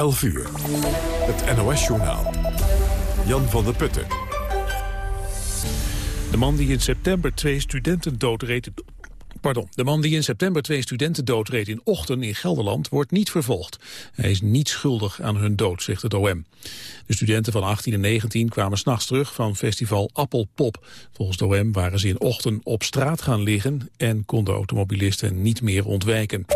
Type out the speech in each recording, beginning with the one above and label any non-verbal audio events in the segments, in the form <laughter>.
11 uur. Het NOS-journaal. Jan van der Putten. De man die in september twee studenten doodreed... Pardon, de man die in september twee studenten doodreed in Ochten in Gelderland wordt niet vervolgd. Hij is niet schuldig aan hun dood, zegt het OM. De studenten van 18 en 19 kwamen s'nachts terug van festival Appelpop. Volgens de OM waren ze in Ochten op straat gaan liggen en konden automobilisten niet meer ontwijken.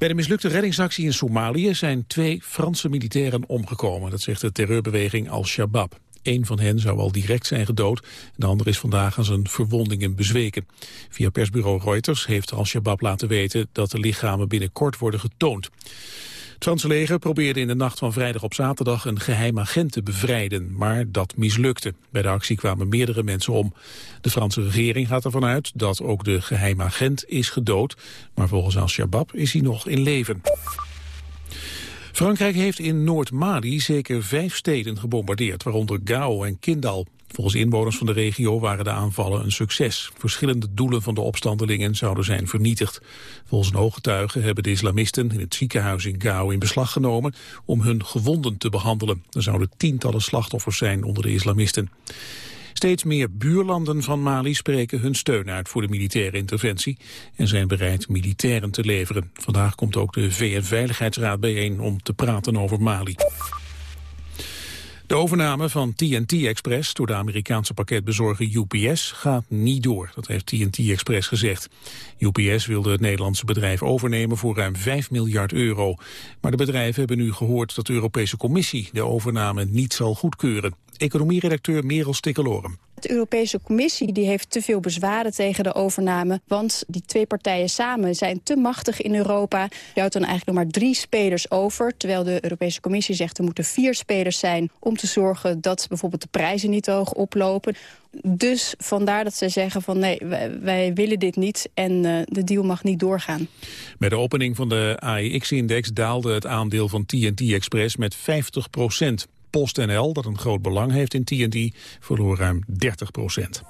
Bij de mislukte reddingsactie in Somalië zijn twee Franse militairen omgekomen. Dat zegt de terreurbeweging Al-Shabaab. Eén van hen zou al direct zijn gedood. De ander is vandaag aan zijn verwondingen bezweken. Via persbureau Reuters heeft Al-Shabaab laten weten dat de lichamen binnenkort worden getoond. Het Franse leger probeerde in de nacht van vrijdag op zaterdag een geheim agent te bevrijden, maar dat mislukte. Bij de actie kwamen meerdere mensen om. De Franse regering gaat ervan uit dat ook de geheim agent is gedood, maar volgens Al-Shabaab is hij nog in leven. Frankrijk heeft in Noord-Mali zeker vijf steden gebombardeerd, waaronder Gao en Kindal. Volgens inwoners van de regio waren de aanvallen een succes. Verschillende doelen van de opstandelingen zouden zijn vernietigd. Volgens een hebben de islamisten in het ziekenhuis in Gao in beslag genomen om hun gewonden te behandelen. Er zouden tientallen slachtoffers zijn onder de islamisten. Steeds meer buurlanden van Mali spreken hun steun uit voor de militaire interventie en zijn bereid militairen te leveren. Vandaag komt ook de VN-veiligheidsraad bijeen om te praten over Mali. De overname van TNT Express door de Amerikaanse pakketbezorger UPS gaat niet door. Dat heeft TNT Express gezegd. UPS wilde het Nederlandse bedrijf overnemen voor ruim 5 miljard euro. Maar de bedrijven hebben nu gehoord dat de Europese Commissie de overname niet zal goedkeuren. Economieredacteur Merel Stikkelorum. De Europese Commissie die heeft te veel bezwaren tegen de overname. Want die twee partijen samen zijn te machtig in Europa. Je houdt dan eigenlijk nog maar drie spelers over. Terwijl de Europese Commissie zegt er moeten vier spelers zijn... om te zorgen dat bijvoorbeeld de prijzen niet hoog oplopen. Dus vandaar dat ze zeggen van nee, wij, willen dit niet en uh, de deal mag niet doorgaan. Bij de opening van de AEX-index daalde het aandeel van TNT Express met 50 procent. PostNL, dat een groot belang heeft in TNT, verloor ruim 30 procent.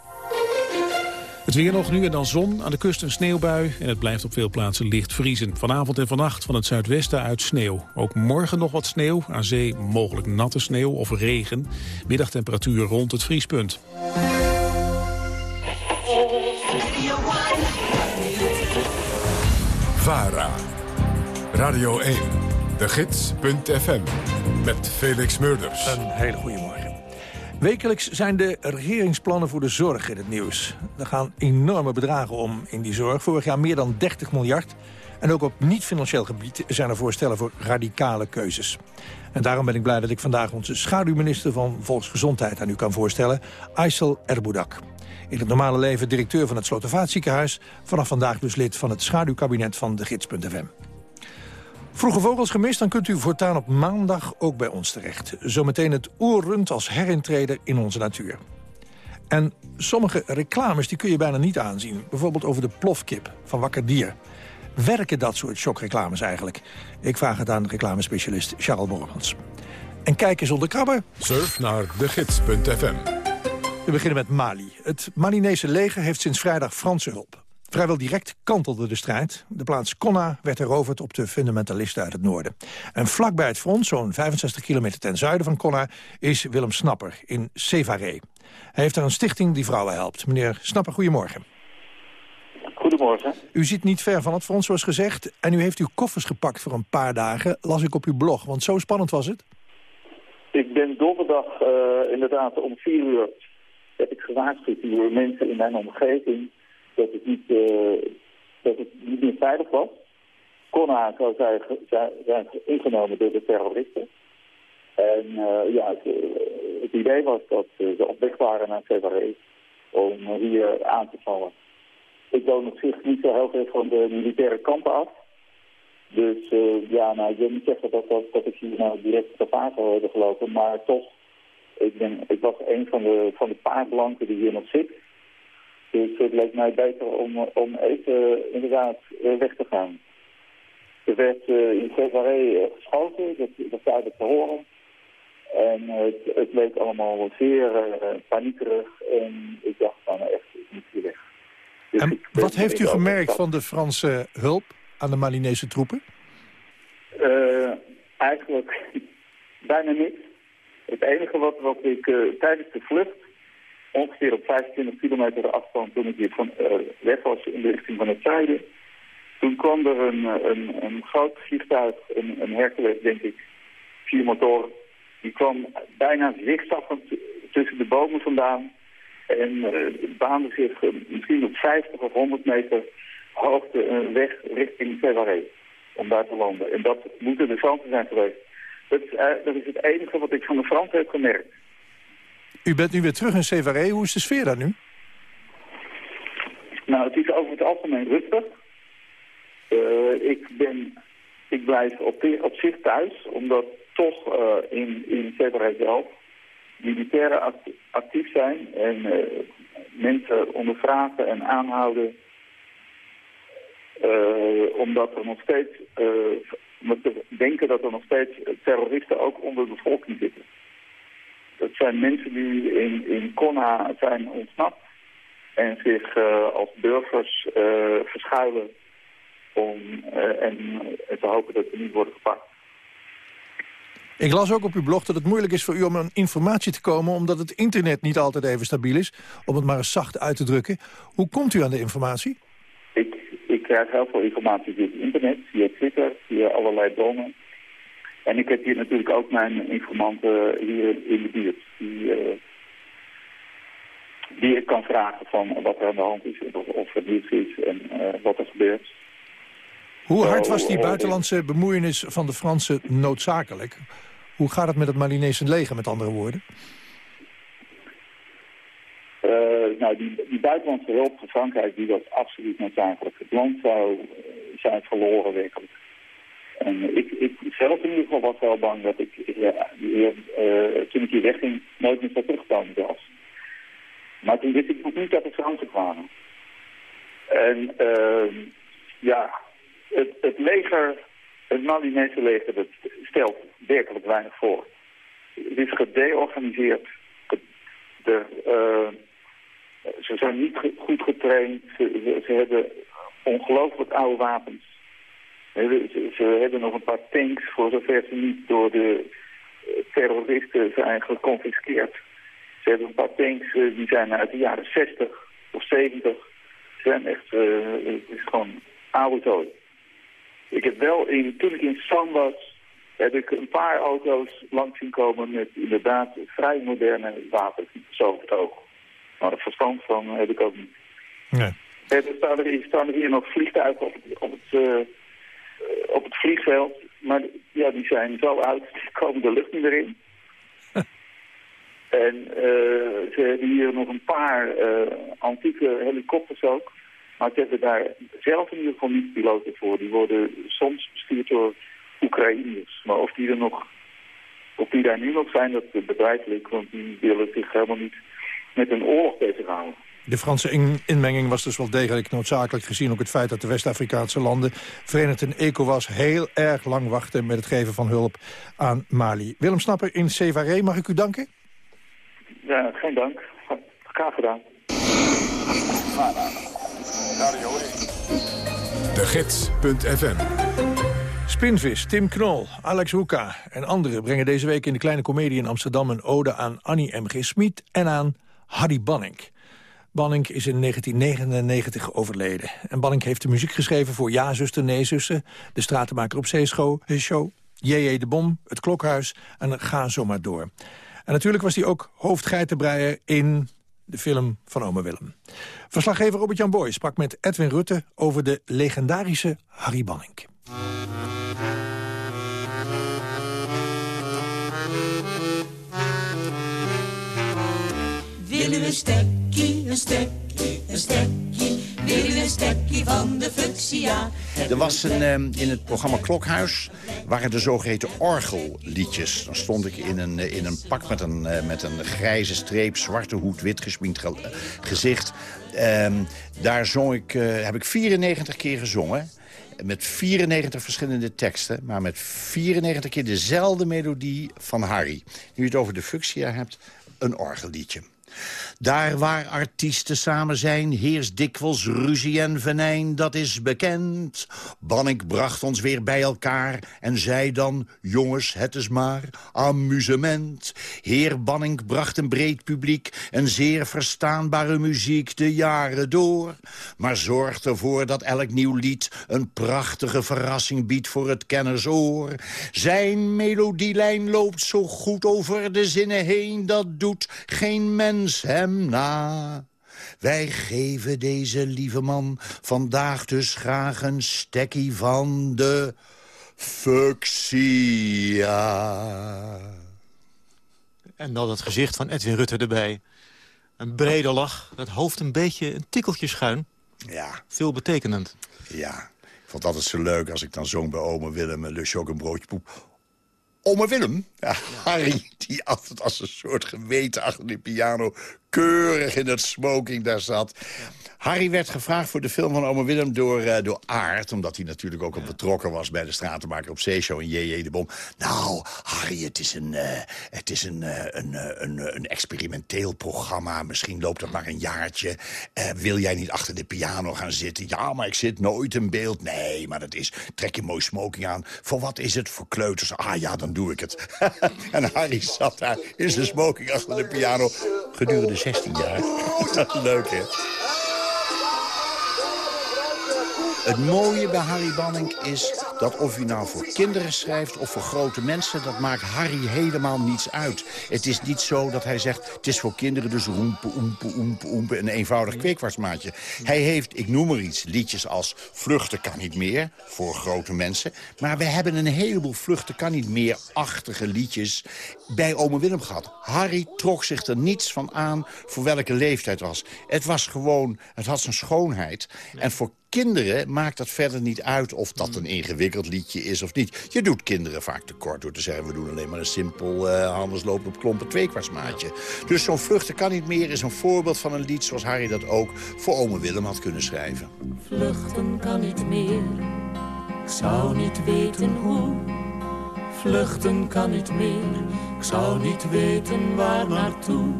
Het weer nog nu en dan zon, aan de kust een sneeuwbui... en het blijft op veel plaatsen licht vriezen. Vanavond en vannacht van het zuidwesten uit sneeuw. Ook morgen nog wat sneeuw, aan zee mogelijk natte sneeuw of regen. Middagtemperatuur rond het vriespunt. VARA, Radio 1, de gids.fm, met Felix Murders. Een hele goede morgen. Wekelijks zijn de regeringsplannen voor de zorg in het nieuws. Er gaan enorme bedragen om in die zorg. Vorig jaar meer dan 30 miljard. En ook op niet-financieel gebied zijn er voorstellen voor radicale keuzes. En daarom ben ik blij dat ik vandaag onze schaduwminister van Volksgezondheid aan u kan voorstellen, Aysel Erboudak. In het normale leven directeur van het Slotervaartziekenhuis, vanaf vandaag dus lid van het schaduwkabinet van de Gids.fm. Vroege vogels gemist, dan kunt u voortaan op maandag ook bij ons terecht. Zometeen het oerrund als herintreder in onze natuur. En sommige reclames die kun je bijna niet aanzien. Bijvoorbeeld over de plofkip van Wakker Dier. Werken dat soort shockreclames eigenlijk? Ik vraag het aan reclamespecialist Charles Bormans. En kijken zonder krabben? Surf naar degids.fm. We beginnen met Mali. Het Malinese leger heeft sinds vrijdag Franse hulp. Vrijwel direct kantelde de strijd. De plaats Konna werd heroverd op de fundamentalisten uit het noorden. En vlakbij het front, zo'n 65 kilometer ten zuiden van Konna... is Willem Snapper in Sevaré. Hij heeft daar een stichting die vrouwen helpt. Meneer Snapper, goedemorgen. Goedemorgen. U zit niet ver van het front, zoals gezegd. En u heeft uw koffers gepakt voor een paar dagen, las ik op uw blog. Want zo spannend was het. Ik ben donderdag uh, inderdaad om vier uur... heb ik gewaarschuwd door mensen in mijn omgeving dat het niet, uh, dat het niet meer veilig was. Kona zou zijn, zijn ingenomen door de terroristen. En uh, ja, het, uh, het, idee was dat ze op weg waren naar Sevaré om hier aan te vallen. Ik woon op zich niet zo heel veel van de militaire kampen af. Dus ja, nou, ik wil niet zeggen dat, dat, dat ik hier nou direct gevaar zou hebben gelopen, maar toch, ik, ben, ik was een van de, van de paar blanken die hier nog zit. Dus het leek mij beter om, om even inderdaad eh, weg te gaan. Er werd uh, in Sevaré geschoten, dat, dat duidelijk te horen. En het, het leek allemaal zeer paniekerig en ik dacht van echt, ik moet hier weg. Dus en wat heeft u gemerkt van de Franse hulp aan de Malinese troepen? Uh, eigenlijk <laughs> bijna niks. Het enige wat, wat ik uh, tijdens de vlucht, ongeveer op 25 kilometer afstand toen ik hier van, uh, weg was in de richting van het zuiden, toen kwam er een, een, een groot vliegtuig, een, een Hercules denk ik, vier motoren, die kwam bijna zigzaggend tussen de bomen vandaan en uh, baande zich misschien op 50 of 100 meter hoogte een weg richting Ferrare om daar te landen. En dat moeten de Fransen zijn geweest. Dat is, dat is het enige wat ik van de Fransen heb gemerkt. U bent nu weer terug in Sevaré. Hoe is de sfeer daar nu? Nou, het is over het algemeen rustig. Uh, ik, ben, ik blijf op, op zich thuis, omdat toch uh, in, in zelf militairen actief zijn en uh, mensen ondervragen en aanhouden omdat er nog steeds, te denken dat er nog steeds terroristen ook onder de bevolking zitten. Dat zijn mensen die in, in Kona zijn ontsnapt en zich uh, als burgers verschuilen om, en te hopen dat ze niet worden gepakt. Ik las ook op uw blog dat het moeilijk is voor u om aan informatie te komen... omdat het internet niet altijd even stabiel is, om het maar eens zacht uit te drukken. Hoe komt u aan de informatie? krijg heel veel informatie via het internet, via Twitter, via allerlei bronnen. En ik heb hier natuurlijk ook mijn informanten hier in de buurt. Die, uh, die ik kan vragen van wat er aan de hand is, of, of er nieuws is en uh, wat er gebeurt. Hoe hard was die buitenlandse bemoeienis van de Fransen noodzakelijk? Hoe gaat het met het Malinese leger, met andere woorden? Uh, nou, die, die buitenlandse hulp van Frankrijk, die was absoluut noodzakelijk. Het land zou zijn verloren werkelijk. En ik, ik zelf in ieder geval was wel bang dat ik, ja, uh, toen ik hier wegging, nooit meer zou terugkomen. Maar toen wist ik nog niet dat het Fransen kwamen. En ehm, ja, het, het leger, het Malinese leger, dat stelt werkelijk weinig voor. Het is gedeorganiseerd. De, ze zijn niet goed getraind. Ze, hebben ongelooflijk oude wapens. Ze, ze, hebben nog een paar tanks voor zover ze niet door de eh, terroristen zijn geconfiskeerd. Ze hebben een paar tanks eh, die zijn uit de jaren 60 of 70. Ze zijn echt, uh, het is gewoon oude zooi. Ik heb wel, in, toen ik in San was, heb ik een paar auto's langs zien komen met inderdaad vrij moderne wapens, zo op het oog. Maar het verstand van heb ik ook niet. Nee. Er staan er, staan er hier nog vliegtuigen op het, op het, uh, op het vliegveld. Maar ja, die zijn zo oud, die komen de lucht niet meer in. <laughs> en uh, ze hebben hier nog een paar uh, antieke helikopters ook. Maar ze hebben daar zelf in ieder geval niet piloten voor. Die worden soms bestuurd door Oekraïners. Maar of die er nog, of die daar nu nog zijn, dat bedrijfelijk, want die willen zich helemaal niet met een oorlog bezighouden. De Franse inmenging was dus wel degelijk noodzakelijk gezien ook het feit dat de West-Afrikaanse landen, Verenigd in ECOWAS, heel erg lang wachten met het geven van hulp aan Mali. Willem Snapper in Sevaré, mag ik u danken? Ja, geen dank. Graag gedaan. De Gids.fm Spinvis, Tim Knol, Alex Hoeka en anderen brengen deze week in de Kleine Comedie in Amsterdam een ode aan Annie M.G. Smit en aan Harry Banning. Banning is in 1999 overleden. En Banning heeft de muziek geschreven voor Ja, zuster, nee, zuster... De Stratenmaker op Zeeschow, show, J.J. de Bom, Het Klokhuis en ga zo maar door. En natuurlijk was hij ook hoofdgeitenbreier in de film van Ome Willem. Verslaggever Robert-Jan Boy sprak met Edwin Rutte over de legendarische Harry Banning. Willen we een een stekkie, een we een van de fuchsia? Er was een, um, in het programma Klokhuis waren de zogeheten orgelliedjes. Dan stond ik in een, in een pak met een, uh, met een grijze streep, zwarte hoed, wit gesminkt ge gezicht. Um, daar zong ik, heb ik 94 keer gezongen met 94 verschillende teksten... maar met 94 keer dezelfde melodie van Harry. Nu je het over de fuchsia hebt, een orgelliedje. Daar waar artiesten samen zijn, heerst dikwijls ruzie en venijn, dat is bekend. Bannik bracht ons weer bij elkaar en zei dan, jongens, het is maar amusement. Heer Banning bracht een breed publiek en zeer verstaanbare muziek de jaren door. Maar zorgt ervoor dat elk nieuw lied een prachtige verrassing biedt voor het kennersoor. Zijn melodielijn loopt zo goed over de zinnen heen, dat doet geen mens hem na. Wij geven deze lieve man vandaag dus graag een stekkie van de fuchsia. En dan het gezicht van Edwin Rutte erbij. Een brede lach, het hoofd een beetje een tikkeltje schuin. Ja, Veel betekenend. ja. Ik vond het altijd zo leuk als ik dan zong bij oma Willem... en lus je ook een broodje poep. Oma Willem, Harry, die altijd als een soort geweten achter die piano... keurig in het smoking daar zat. Harry werd gevraagd voor de film van Oma Willem door, eh door Aard... omdat hij natuurlijk ook al betrokken was bij de Stratenmaker op Zeeshow en J.J. de Bom. Nou, Harry, het is een, eh, het is een, eh, een, een, een experimenteel programma. Misschien loopt dat maar een jaartje. Wil jij niet achter de piano gaan zitten? Ja, maar ik zit nooit in beeld. Nee, maar dat is... Trek je mooi smoking aan. Voor wat is het? Voor kleuters? Ah ja, dan doe ik het. <laughs> en Harry zat daar in zijn smoking achter de piano gedurende 16 jaar. <laughs> Leuk, hè? Het mooie bij Harry Banning is dat of hij nou voor kinderen schrijft of voor grote mensen... dat maakt Harry helemaal niets uit. Het is niet zo dat hij zegt, het is voor kinderen dus roempe, oempe, oempe, oempe... een eenvoudig kweekwartsmaatje. Hij heeft, ik noem er iets, liedjes als Vluchten kan niet meer... voor grote mensen. Maar we hebben een heleboel Vluchten kan niet meer-achtige liedjes... bij Ome Willem gehad. Harry trok zich er niets van aan voor welke leeftijd was. Het was gewoon, het had zijn schoonheid. En voor kinderen maakt dat verder niet uit of dat een ingewikkeld liedje is of niet. Je doet kinderen vaak tekort door te zeggen... we doen alleen maar een simpel uh, Hannes loopt op klompen tweekwartsmaatje. Dus zo'n Vluchten kan niet meer is een voorbeeld van een lied... zoals Harry dat ook voor ome Willem had kunnen schrijven. Vluchten kan niet meer, ik zou niet weten hoe. Vluchten kan niet meer, ik zou niet weten waar naartoe.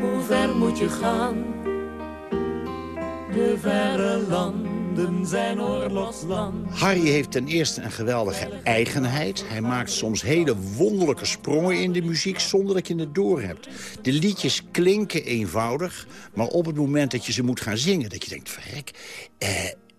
Hoe ver moet je gaan? De verre landen zijn oorlogsland. Harry heeft ten eerste een geweldige eigenheid. Hij maakt soms hele wonderlijke sprongen in de muziek zonder dat je het doorhebt. De liedjes klinken eenvoudig, maar op het moment dat je ze moet gaan zingen... dat je denkt, verrek, eh,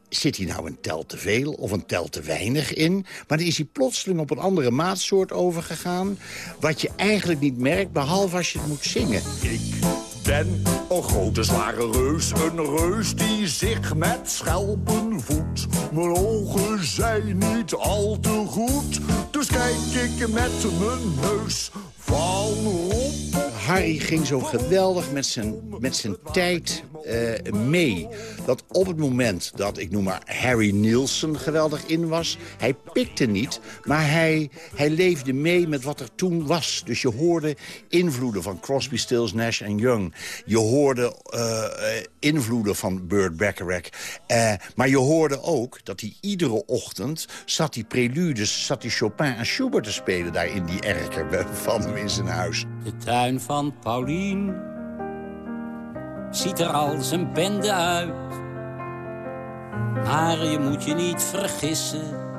zit hier nou een tel te veel of een tel te weinig in? Maar dan is hij plotseling op een andere maatsoort overgegaan... wat je eigenlijk niet merkt, behalve als je het moet zingen. Ik ben een grote zware reus, een reus die zich met schelpen voedt. Mijn ogen zijn niet al te goed, dus kijk ik met mijn neus van op. Harry ging zo geweldig met zijn, met zijn tijd eh, mee. Dat op het moment dat, ik noem maar, Harry Nielsen geweldig in was... hij pikte niet, maar hij, hij leefde mee met wat er toen was. Dus je hoorde invloeden van Crosby, Stills, Nash Young. Je hoorde eh, invloeden van Burt Bacharach. Eh, maar je hoorde ook dat hij iedere ochtend... zat die preludes, zat die Chopin en Schubert te spelen... daar in die erker van hem in zijn huis. De tuin van Paulien ziet er als een bende uit. Maar je moet je niet vergissen,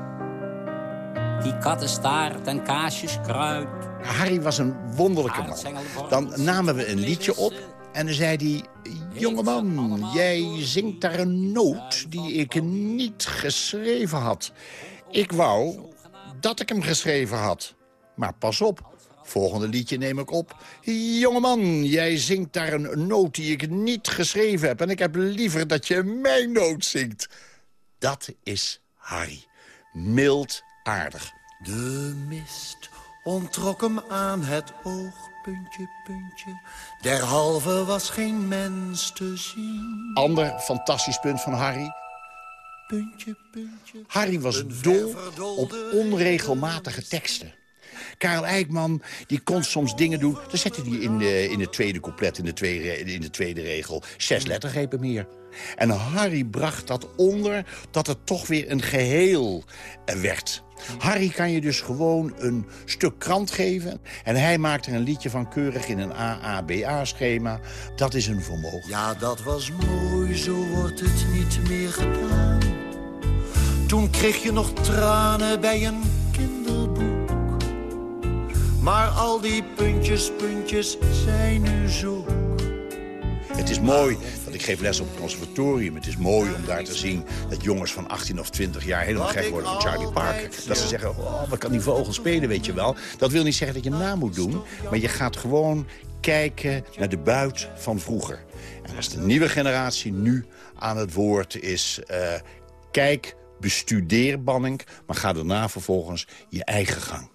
die kattenstaart en kaasjes kruid. Harry was een wonderlijke man. Dan namen we een liedje op en dan zei hij... Jongeman, jij zingt daar een noot die ik niet geschreven had. Ik wou dat ik hem geschreven had. Maar pas op, volgende liedje neem ik op. Jongeman, jij zingt daar een noot die ik niet geschreven heb... en ik heb liever dat je mijn noot zingt. Dat is Harry. Mild aardig. De mist ontrok hem aan het oog, puntje, puntje. Derhalve was geen mens te zien. Ander fantastisch punt van Harry. Puntje, puntje. Harry was dol op onregelmatige teksten. Karel Eijkman die kon soms dingen doen... dan zette hij in de, in de tweede couplet, in de tweede, in de tweede regel... zes lettergrepen meer. En Harry bracht dat onder dat het toch weer een geheel werd. Harry kan je dus gewoon een stuk krant geven. En hij maakt er een liedje van keurig in een AABA-schema. Dat is een vermogen. Ja, dat was mooi, zo wordt het niet meer gedaan. Toen kreeg je nog tranen bij een kinderboek. Al die puntjes, puntjes zijn nu zo. Het is mooi dat ik geef les op het conservatorium. Het is mooi om daar te zien dat jongens van 18 of 20 jaar helemaal gek worden van Charlie Parker. Dat ze zeggen, oh, wat kan die vogel spelen, weet je wel. Dat wil niet zeggen dat je na moet doen, maar je gaat gewoon kijken naar de buit van vroeger. En als de nieuwe generatie nu aan het woord is, uh, kijk, bestudeer Banning, maar ga daarna vervolgens je eigen gang.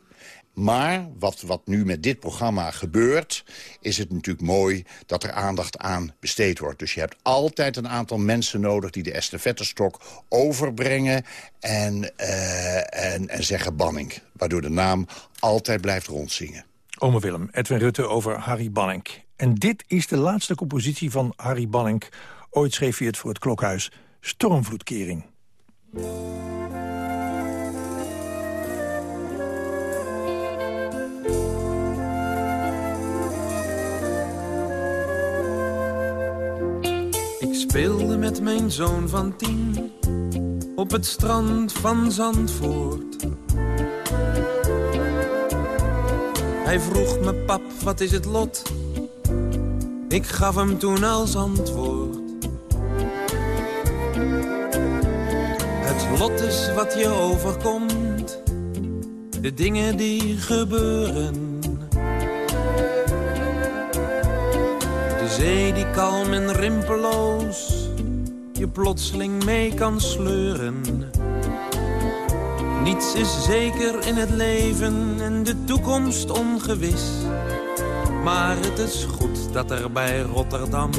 Maar wat, wat nu met dit programma gebeurt... is het natuurlijk mooi dat er aandacht aan besteed wordt. Dus je hebt altijd een aantal mensen nodig... die de estafettestok overbrengen en, uh, en, en zeggen banning. Waardoor de naam altijd blijft rondzingen. Ome Willem, Edwin Rutte over Harry Banning. En dit is de laatste compositie van Harry Banning. Ooit schreef hij het voor het klokhuis Stormvloedkering. Speelde met mijn zoon van tien op het strand van Zandvoort. Hij vroeg me, pap, wat is het lot? Ik gaf hem toen als antwoord. Het lot is wat je overkomt, de dingen die gebeuren zee die kalm en rimpeloos je plotseling mee kan sleuren. Niets is zeker in het leven en de toekomst ongewis. Maar het is goed dat er bij Rotterdam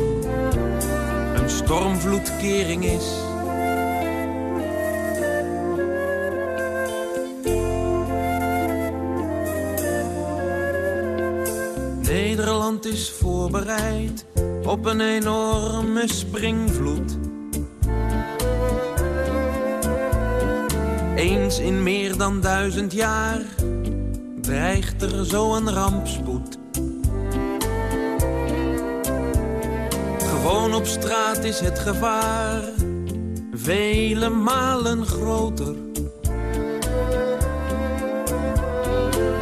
een stormvloedkering is. Is voorbereid op een enorme springvloed. Eens in meer dan duizend jaar dreigt er zo een rampspoed. Gewoon op straat is het gevaar vele malen groter.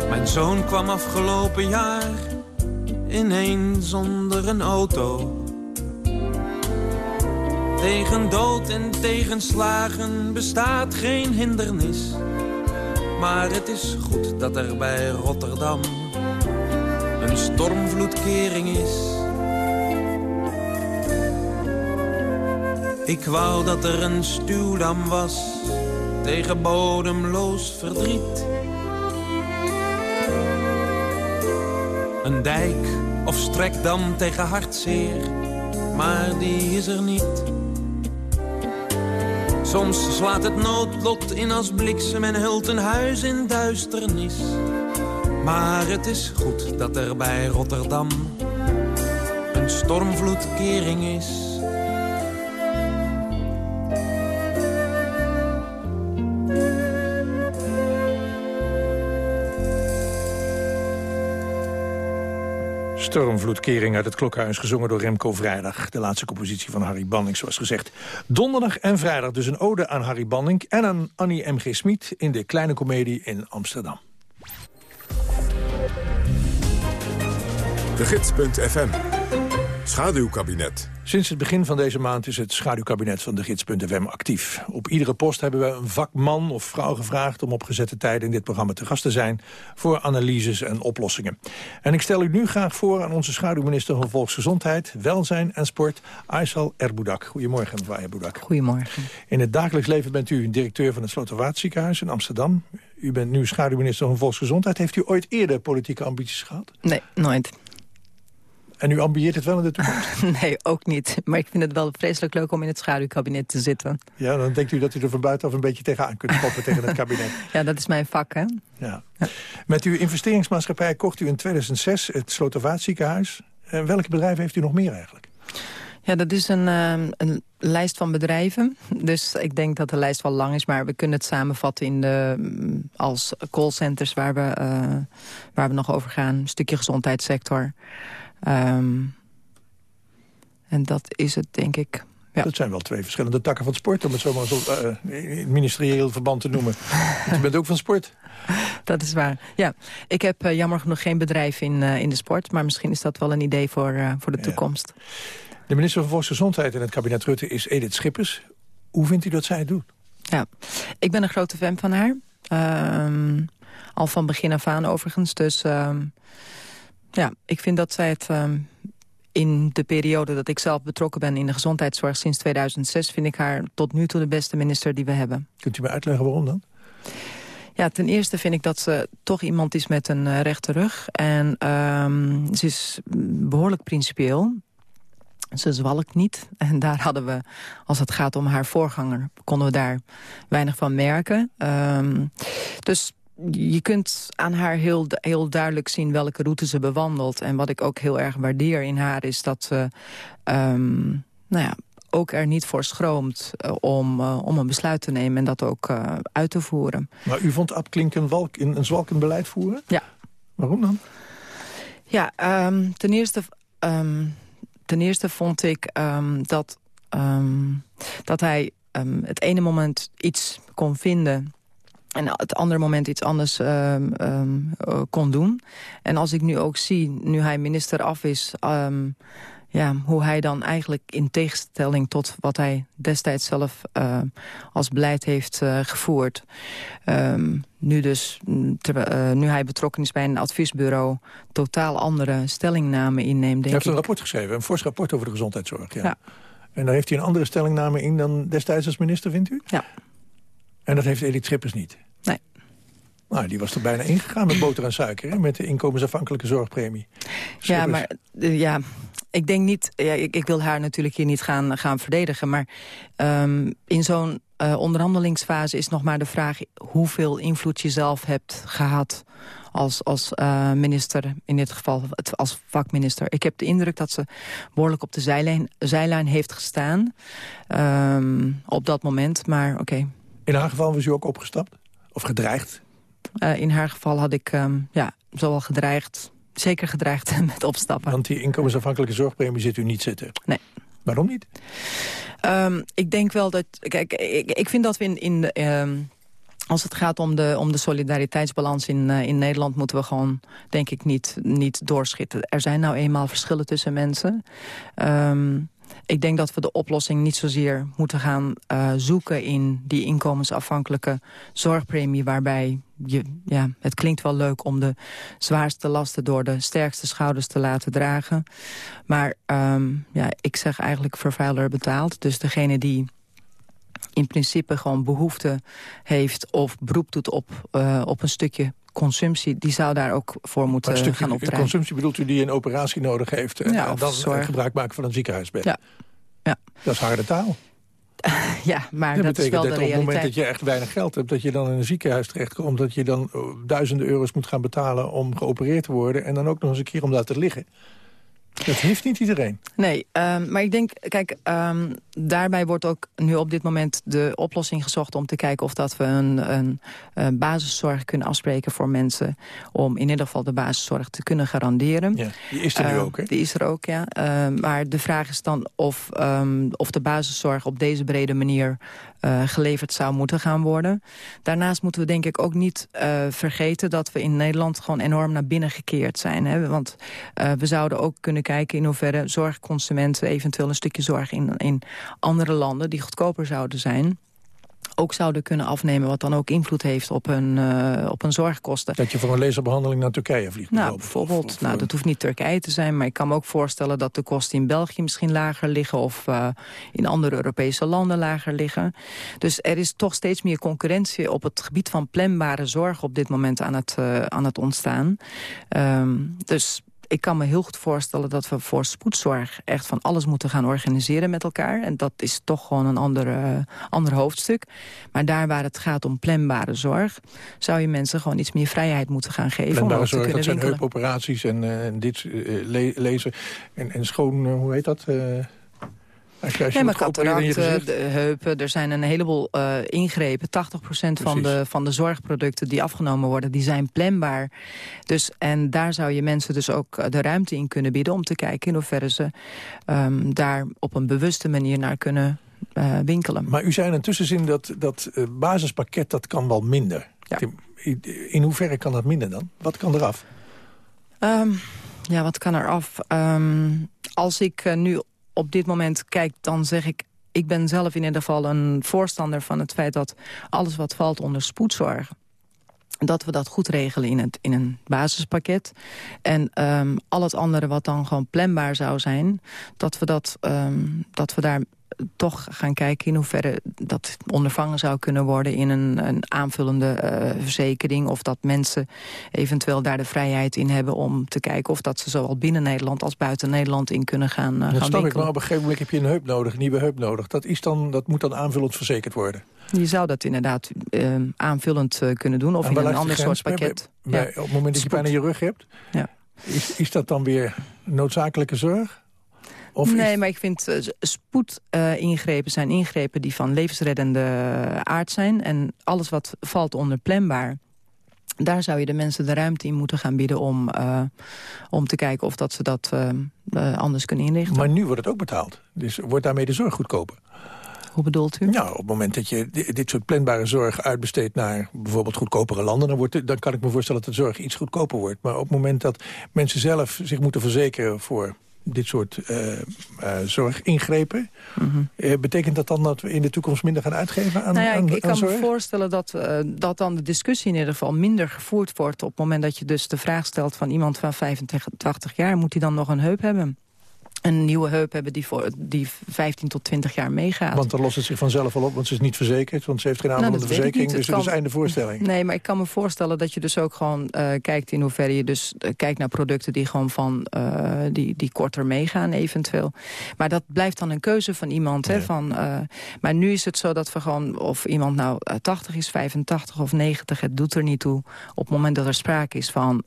Mijn zoon kwam afgelopen jaar ineens zonder een auto. Tegen dood en tegenslagen bestaat geen hindernis. Maar het is goed dat er bij Rotterdam een stormvloedkering is. Ik wou dat er een stuwdam was tegen bodemloos verdriet. Een dijk of strekdam tegen hartzeer, maar die is er niet. Soms slaat het noodlot in als bliksem en hult een huis in duisternis. Maar het is goed dat er bij Rotterdam een stormvloedkering is. Stormvloedkering uit het Klokhuis, gezongen door Remco Vrijdag. De laatste compositie van Harry Banning, zoals gezegd. Donderdag en vrijdag dus een ode aan Harry Banning... en aan Annie M.G. Smit in de Kleine Comedie in Amsterdam. De Gids.fm Schaduwkabinet. Sinds het begin van deze maand is het schaduwkabinet van de gids.fm actief. Op iedere post hebben we een vakman of vrouw gevraagd... om op gezette tijden in dit programma te gast te zijn... voor analyses en oplossingen. En ik stel u nu graag voor aan onze schaduwminister van Volksgezondheid... Welzijn en Sport, Aysal Erboudak. Goedemorgen, mevrouw Erboudak. Goedemorgen. In het dagelijks leven bent u directeur van het Sloterwaatziekenhuis in Amsterdam. U bent nu schaduwminister van Volksgezondheid. Heeft u ooit eerder politieke ambities gehad? Nee, nooit. En u ambieert het wel in de toekomst? <laughs> nee, ook niet. Maar ik vind het wel vreselijk leuk om in het schaduwkabinet te zitten. Ja, dan denkt u dat u er van buitenaf een beetje tegenaan kunt schoppen tegen het kabinet. <laughs> Ja, dat is mijn vak, hè? Ja. Met uw investeringsmaatschappij kocht u in 2006 het Slotervaartziekenhuis. En welke bedrijven heeft u nog meer eigenlijk? Ja, dat is een, ehm, een lijst van bedrijven. Dus ik denk dat de lijst wel lang is. Maar we kunnen het samenvatten in de, mm, als callcenters waar we, eh, waar we nog over gaan. Een stukje gezondheidssector. Ehm, en dat is het, denk ik. Ja. Dat zijn wel twee verschillende takken van sport, om het zo maar zo, uh, in ministerieel verband te noemen. U bent ook van sport. <laughs> Dat is waar. Ja, ik heb uh, jammer genoeg geen bedrijf in, uh, in de sport... maar misschien is dat wel een idee voor, voor de toekomst. De minister van Volksgezondheid in het kabinet Rutte is Edith Schippers. Hoe vindt u dat zij het doet? Ja, ik ben een grote fan van haar. Uh, al van begin af aan overigens. Dus uh, ja, ik vind dat zij het... Uh, in de periode dat ik zelf betrokken ben in de gezondheidszorg sinds 2006... vind ik haar tot nu toe de beste minister die we hebben. Kunt u me uitleggen waarom dan? Ja, ten eerste vind ik dat ze toch iemand is met een uh, rechte rug. En um, ze is behoorlijk principieel. Ze zwalkt niet. En <laughs> daar hadden we, als het gaat om haar voorganger... konden we daar weinig van merken. Um, dus je kunt aan haar heel, heel duidelijk zien welke route ze bewandelt. En wat ik ook heel erg waardeer in haar is dat ze... Um, nou ja, ook er niet voor schroomt uh, om, uh, om een besluit te nemen en dat ook uh, uit te voeren. Maar u vond Ab Klink een, walk, een, zwalkend beleid voeren? Ja. Waarom dan? Ja, um, ten eerste... Um, ten eerste vond ik um, dat, dat hij het ene moment iets kon vinden... en het andere moment iets anders uh, kon doen. En als ik nu ook zie, nu hij minister af is... ja, hoe hij dan eigenlijk in tegenstelling tot wat hij destijds zelf uh, als beleid heeft uh, gevoerd. Nu, dus, ter, uh, nu hij betrokken is bij een adviesbureau... totaal andere stellingnamen inneemt, denk Hij heeft ik. een rapport geschreven, een fors rapport over de gezondheidszorg. Ja. ja. En daar heeft hij een andere stellingname in dan destijds als minister, vindt u? Ja. En dat heeft Edith Schippers niet? Nou, die was er bijna ingegaan met boter en suiker, hè? met de inkomensafhankelijke zorgpremie. Schippers. Ja, maar ja, ik denk niet... Ja, ik, ik, wil haar natuurlijk hier niet gaan, gaan verdedigen... maar um, in zo'n uh, onderhandelingsfase is nog maar de vraag... hoeveel invloed je zelf hebt gehad als, als uh, minister, in dit geval als vakminister. Ik heb de indruk dat ze behoorlijk op de zijlijn, zijlijn heeft gestaan um, op dat moment, maar oké. Okay. In haar geval was u ook opgestapt? Of gedreigd? Uh, in haar geval had ik um, ja, zowel gedreigd, zeker gedreigd <laughs> met opstappen. Want die inkomensafhankelijke zorgpremie zit u niet zitten? Nee. Waarom niet? Um, ik denk wel dat... Kijk, ik, ik vind dat we in... in de, um, als het gaat om de, om de solidariteitsbalans in, uh, in Nederland... moeten we gewoon, denk ik, niet, niet doorschieten. Er zijn nou eenmaal verschillen tussen mensen. Um, ik denk dat we de oplossing niet zozeer moeten gaan uh, zoeken... in die inkomensafhankelijke zorgpremie... waarbij je, ja, het klinkt wel leuk om de zwaarste lasten... door de sterkste schouders te laten dragen. Maar um, ja, ik zeg eigenlijk vervuiler betaald. Dus degene die in principe gewoon behoefte heeft... of beroep doet op, uh, op een stukje consumptie, die zou daar ook voor moeten maar een stukje gaan consumptie bedoelt u die een operatie nodig heeft... en, ja, en dan zorg. gebruik maken van een ziekenhuisbed? Ja. ja. Dat is harde taal. <laughs> ja, maar dat, dat betekent is wel de dat realiteit. op het moment dat je echt weinig geld hebt... dat je dan in een ziekenhuis terechtkomt... omdat je dan duizenden euro's moet gaan betalen om geopereerd te worden... en dan ook nog eens een keer om daar te liggen. Dat heeft niet iedereen. Nee, um, maar ik denk, kijk, um, daarbij wordt ook nu op dit moment de oplossing gezocht... om te kijken of dat we een, een, een basiszorg kunnen afspreken voor mensen... om in ieder geval de basiszorg te kunnen garanderen. Ja, die is er nu uh, ook, hè? Die is er ook, ja. Maar de vraag is dan of, of de basiszorg op deze brede manier... Uh, geleverd zou moeten gaan worden. Daarnaast moeten we denk ik ook niet uh, vergeten... dat we in Nederland gewoon enorm naar binnen gekeerd zijn. Hè? Want uh, we zouden ook kunnen kijken in hoeverre zorgconsumenten... eventueel een stukje zorg in, in andere landen die goedkoper zouden zijn ook zouden kunnen afnemen... wat dan ook invloed heeft op hun, uh, op hun zorgkosten. Dat je voor een laserbehandeling naar Turkije vliegt? Nou, bijvoorbeeld. Of, of, nou, dat hoeft niet Turkije te zijn... maar ik kan me ook voorstellen dat de kosten in België misschien lager liggen... of uh, in andere Europese landen lager liggen. Dus er is toch steeds meer concurrentie... op het gebied van planbare zorg op dit moment aan het, uh, aan het ontstaan. Um, dus ik kan me heel goed voorstellen dat we voor spoedzorg echt van alles moeten gaan organiseren met elkaar. En dat is toch gewoon een ander, uh, ander hoofdstuk. Maar daar waar het gaat om planbare zorg, zou je mensen gewoon iets meer vrijheid moeten gaan geven. Planbare om zorg, te dat zijn winkelen. heupoperaties en, uh, en dit uh, le lezen en, en schoon, hoe heet dat? Als je, als je Nee, maar gezicht- de heupen, er zijn een heleboel eh, ingrepen. 80% van de, van de zorgproducten die afgenomen worden, die zijn planbaar. Dus, en daar zou je mensen dus ook eh, de ruimte in kunnen bieden... om te kijken in hoeverre ze ehm, daar op een bewuste manier naar kunnen eh, winkelen. Maar u zei in een tussenzin dat dat eh, basispakket dat kan wel minder. In, in hoeverre kan dat minder dan? Wat kan eraf? Ehm, ja, wat kan er af? Ehm, als ik eh, nu op dit moment kijk, dan zeg ik... ik ben zelf in ieder geval een voorstander van het feit... dat alles wat valt onder spoedzorg dat we dat goed regelen in, het, in een basispakket. En ehm, al het andere wat dan gewoon planbaar zou zijn... dat we, dat, ehm, dat we daar toch gaan kijken in hoeverre dat ondervangen zou kunnen worden... in een, een aanvullende eh, verzekering. Of dat mensen eventueel daar de vrijheid in hebben om te kijken... of dat ze zowel binnen Nederland als buiten Nederland in kunnen gaan, uh, dat gaan snap ik, maar op een gegeven moment heb je een heup nodig, een nieuwe heup nodig. Dat, is dan, dat moet dan aanvullend verzekerd worden. Je zou dat inderdaad eh, aanvullend eh, kunnen doen. Of in een ander soort pakket. bij- Ja. Op het moment dat je pijn in je rug hebt, Ja. is, is dat dan weer noodzakelijke zorg? Of nee, is- maar ik vind uh, spoedingrepen zijn ingrepen die van levensreddende aard zijn. En alles wat valt onder planbaar... daar zou je de mensen de ruimte in moeten gaan bieden... om, uh, om te kijken of dat ze dat uh, uh, anders kunnen inrichten. Maar nu wordt het ook betaald. Dus wordt daarmee de zorg goedkoper. Hoe bedoelt u? Nou, op het moment dat je di- dit soort planbare zorg uitbesteedt naar bijvoorbeeld goedkopere landen, dan, wordt dan kan ik me voorstellen dat de zorg iets goedkoper wordt. Maar op het moment dat mensen zelf zich moeten verzekeren voor dit soort uh, uh, zorgingrepen, Mhm. uh, betekent dat dan dat we in de toekomst minder gaan uitgeven aan, nou ja, aan, ik, ik aan kan zorg? me voorstellen dat, dat dan de discussie in ieder geval minder gevoerd wordt... op het moment dat je dus de vraag stelt van iemand van 85 jaar... moet hij dan nog een heup hebben? Een nieuwe heup hebben die, voor, die 15 tot 20 jaar meegaat. Want dan lost het zich vanzelf al op, want ze is niet verzekerd. Want ze heeft geen aanvullende Nou, dat verzekering, dus Het het is einde voorstelling. Nee, maar ik kan me voorstellen dat je dus ook gewoon uh, kijkt in hoeverre je dus uh, kijkt naar producten die gewoon van uh, die, die korter meegaan eventueel. Maar dat blijft dan een keuze van iemand. Hè, van, maar nu is het zo dat we gewoon, of iemand nou 80 is, 85 of 90, het doet er niet toe. Op het moment dat er sprake is van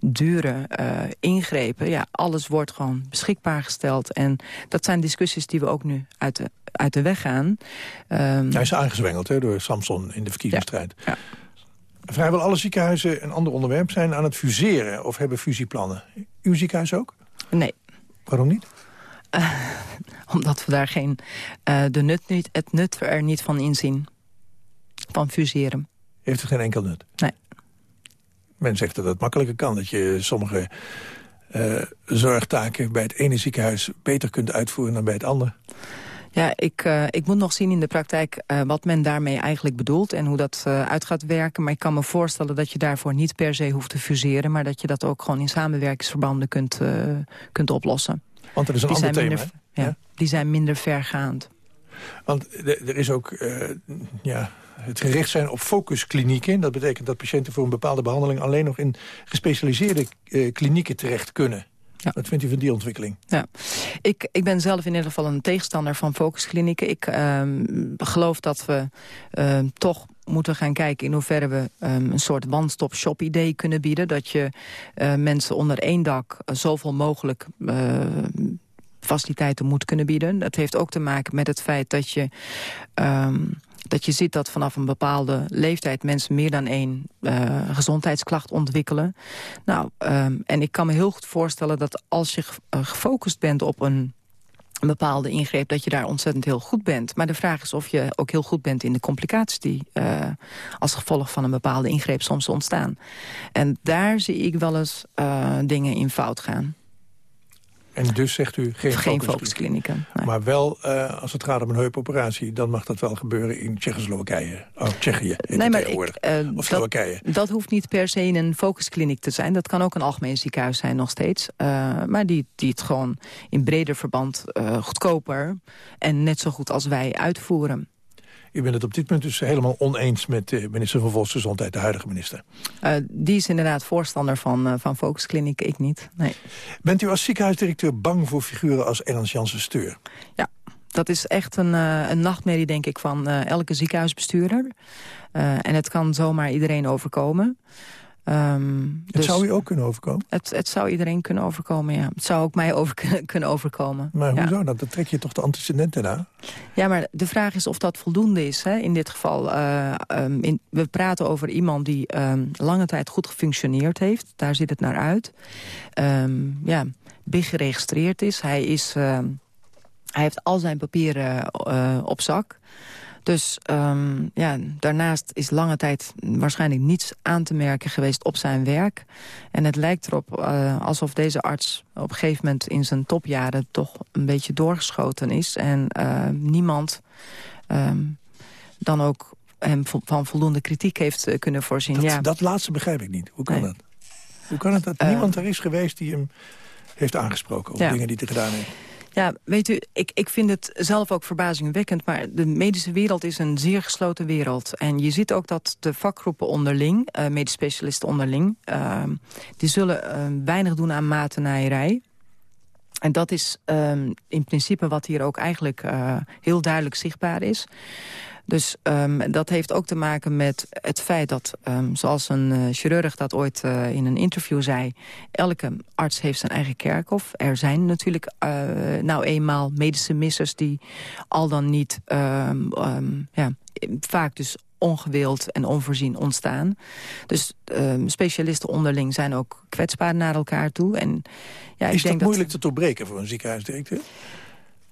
dure ingrepen, ja, alles wordt gewoon beschikbaar gesteld. En dat zijn discussies die we ook nu uit de, uit de weg gaan. Um, Hij is aangezwengeld hè, door Samson in de verkiezingsstrijd. Ja. Vrijwel alle ziekenhuizen, een ander onderwerp, zijn aan het fuseren of hebben fusieplannen. Uw ziekenhuis ook? Nee. Waarom niet? Uh, <laughs> omdat we daar geen, uh, de nut niet, het nut er niet van inzien. Van fuseren. Heeft het geen enkel nut? Nee. Men zegt dat het makkelijker kan. Dat je sommige uh, zorgtaken bij het ene ziekenhuis beter kunt uitvoeren dan bij het andere. Ja, ik, uh, ik moet nog zien in de praktijk uh, wat men daarmee eigenlijk bedoelt... en hoe dat uh, uit gaat werken. Maar ik kan me voorstellen dat je daarvoor niet per se hoeft te fuseren... maar dat je dat ook gewoon in samenwerkingsverbanden kunt, kunt oplossen. Want er is een die ander thema, minder, ja, ja, Die zijn minder vergaand. Want er is ook ja, het gericht zijn op focusklinieken. Dat betekent dat patiënten voor een bepaalde behandeling... alleen nog in gespecialiseerde klinieken terecht kunnen. Ja. Wat vindt u van die ontwikkeling? Ja. Ik, ik ben zelf in ieder geval een tegenstander van focusklinieken. Ik uh, geloof dat we uh, toch moeten gaan kijken in hoeverre we um, een soort one-stop-shop idee kunnen bieden. Dat je uh, mensen onder één dak zoveel mogelijk faciliteiten moet kunnen bieden. Dat heeft ook te maken met het feit dat je... Um, dat je ziet dat vanaf een bepaalde leeftijd mensen meer dan één uh, gezondheidsklacht ontwikkelen. Nou, um, en ik kan me heel goed voorstellen dat als je gefocust bent op een bepaalde ingreep, dat je daar ontzettend heel goed bent. Maar de vraag is of je ook heel goed bent in de complicaties die uh, als gevolg van een bepaalde ingreep soms ontstaan. En daar zie ik wel eens dingen in fout gaan. En dus zegt u geen, geen focusklinieken. Nee. Maar wel, uh, als het gaat om een heupoperatie... dan mag dat wel gebeuren in Tsjechoslowakije. Oh, Tsjechië nee, maar ik, uh, of Slowakije. Dat, dat, hoeft niet per se in een focuskliniek te zijn. Dat kan ook een algemeen ziekenhuis zijn nog steeds. Uh, maar die, die het gewoon in breder verband goedkoper... en net zo goed als wij uitvoeren. U bent het op dit punt dus helemaal oneens met de minister van Volksgezondheid, de huidige minister. Uh, die is inderdaad voorstander van, uh, van focusklinieken, ik niet. Nee. Bent u als ziekenhuisdirecteur bang voor figuren als Ernst Janssen Steur? Ja, dat is echt een, uh, een nachtmerrie, denk ik, van elke ziekenhuisbestuurder. en het kan zomaar iedereen overkomen. Ehm, Het dus zou u ook kunnen overkomen? het, het zou iedereen kunnen overkomen, ja. Het zou ook mij over <laughs> kunnen- overkomen. Maar ja. hoezo dan? Dan trek je toch de antecedenten na? Ja, maar de vraag is of dat voldoende is. Hè? In dit geval, eh, ehm, in, we praten over iemand die ehm, lange tijd goed gefunctioneerd heeft. Daar zit het naar uit. Ja, big geregistreerd is. Hij, is hij heeft al zijn papieren eh, op zak. Dus ehm, ja, daarnaast is lange tijd waarschijnlijk niets aan te merken geweest op zijn werk. En het lijkt erop eh, alsof deze arts op een gegeven moment in zijn topjaren toch een beetje doorgeschoten is. En eh, niemand ehm, dan ook hem vo- van voldoende kritiek heeft eh, kunnen voorzien. Dat, ja. dat laatste begrijp ik niet. Hoe kan Nee. dat? Hoe kan het dat niemand er is geweest die hem heeft aangesproken... over Ja. dingen die hij gedaan heeft? Ja, weet u, ik, ik vind het zelf ook verbazingwekkend... maar de medische wereld is een zeer gesloten wereld. En je ziet ook dat de vakgroepen onderling, eh medisch specialisten onderling... eh, die zullen eh, weinig doen aan matenaaierij. En dat is ehm, in principe wat hier ook eigenlijk eh, heel duidelijk zichtbaar is. Dus ehm, dat heeft ook te maken met het feit dat, ehm, zoals een eh, chirurg dat ooit eh, in een interview zei... elke arts heeft zijn eigen kerkhof. Er zijn natuurlijk nou eenmaal medische missers die al dan niet... ja, vaak dus ongewild en onvoorzien ontstaan. Dus ehm, specialisten onderling zijn ook kwetsbaar naar elkaar toe. En, ja, ik is denk dat moeilijk te doorbreken voor een ziekenhuisdirecteur?